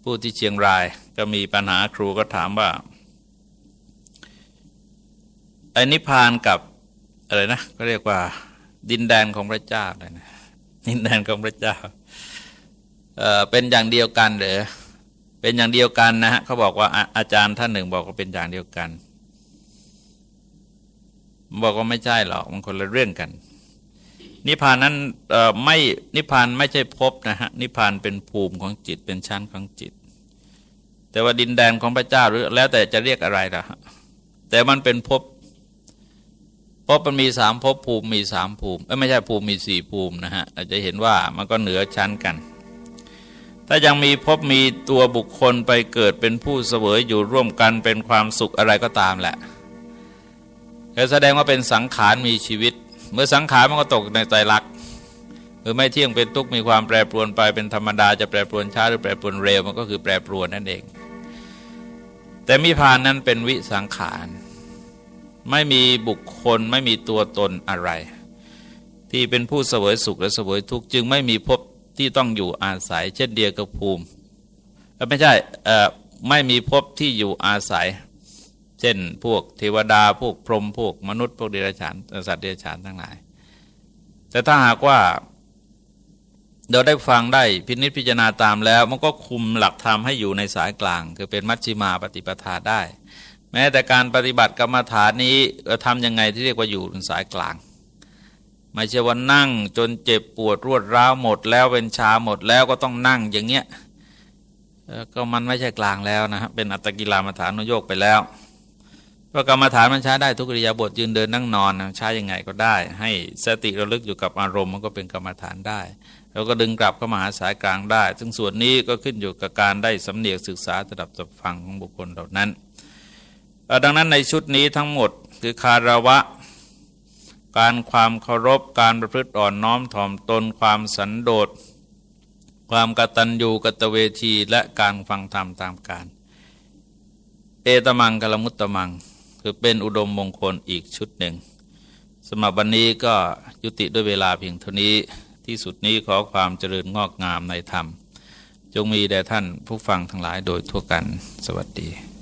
ผู้ที่เชียงรายก็มีปัญหาครูก็ถามว่าไอ้นิพพานกับอะไรนะก็เรียกว่า ดินแดนของพระเจ้าเลยนะดินแดนของพระเจ้าเออเป็นอย่างเดียวกันหรือเป็นอย่างเดียวกันนะฮะเขาบอกว่าอาจารย์ท่านหนึ่งบอกว่าเป็นอย่างเดียวกัน บอกว่าไม่ใช่หรอกมันคนละเรื่องกัน นิพพานนั้นไม่นิพพานไม่ใช่ภพนะฮะนิพพานเป็นภูมิของจิตเป็นชั้นของจิต แต่ว่าดินแดนของพระเจ้าหรือแล้วแต่จะเรียกอะไรนะแต่มันเป็นภพภพมันมีสามภพภูมิมีสามภูมิไม่ใช่ภูมิมีสี่ภูมินะฮะเราจจะเห็นว่ามันก็เหนือชั้นกัน ถ้ายังมีภพมีตัวบุคคลไปเกิดเป็นผู้เสวยอยู่ร่วมกันเป็นความสุขอะไรก็ตามแหละแสดงว่าเป็นสังขารมีชีวิต เมื่อสังขารมันก็ตกในใจรักหรือไม่เที่ยงเป็นทุกข์มีความแปรปรวนไปเป็นธรรมดาจะแปรปรวนช้าหรือแปรปรวนเร็วมันก็คือแปรปรวนนั่นเอง แต่มิพานนั้นเป็นวิสังขารไม่มีบุคคลไม่มีตัวตนอะไร ที่เป็นผู้เสวยสุขและเสวยทุกข์จึงไม่มีภพที่ต้องอยู่อาศัย เช่นเดียวกับภูมิไม่ใช่ไม่มีภพที่อยู่อาศัย เช่น พวกเทวดาพวกพรหมพวกมนุษย์พวกเดรัจฉานสัตว์เดรัจฉานทั้งหลาย แต่ถ้าหากว่าเราได้ฟังได้พินิจพิจารณาตามแล้ว มันก็คุมหลักธรรมให้อยู่ในสายกลาง คือเป็นมัชฌิมาปฏิปทาได้ แม้แต่การปฏิบัติกรรมฐานนี้จะทำยังไงที่เรียกว่าอยู่ในสายกลาง ไม่ใช่ว่านั่งจนเจ็บปวดรวดร้าวหมด แล้วเป็นชาหมดแล้วก็ต้องนั่งอย่างเงี้ยก็มันไม่ใช่กลางแล้วนะฮะเป็นอัตกิลามฐานนโยกไปแล้ว เพรากรรมฐานมันใช้ได้ทุกริยาบทยืนเดินนั่งนอนใช้ยังไงก็ได้ ให้สติระลึกอยู่กับอารมณ์มันก็เป็นกรรมฐานได้เราก็ดึงกลับเข้ามาหาสายกลางได้ ซึ่งส่วนนี้ก็ขึ้นอยู่กับการได้สำเนียกศึกษาระดับตับฟังของบุคคลเหล่านั้น ดังนั้นในชุดนี้ทั้งหมดคือคารวะ การความเคารพ การประพฤติอ่อนน้อมถ่อมตน ความสันโดษ ความกตัญญูกตเวทีและการฟังธรรมตามการ เอตมังกลมุตตมัง คือเป็นอุดมมงคลอีกชุดหนึ่งสำหรับวันนี้ก็ยุติด้วยเวลาเพียงเท่านี้ที่สุดนี้ขอความเจริญงอกงามในธรรม จงมีแด่ท่านผู้ฟังทั้งหลายโดยทั่วกันสวัสดี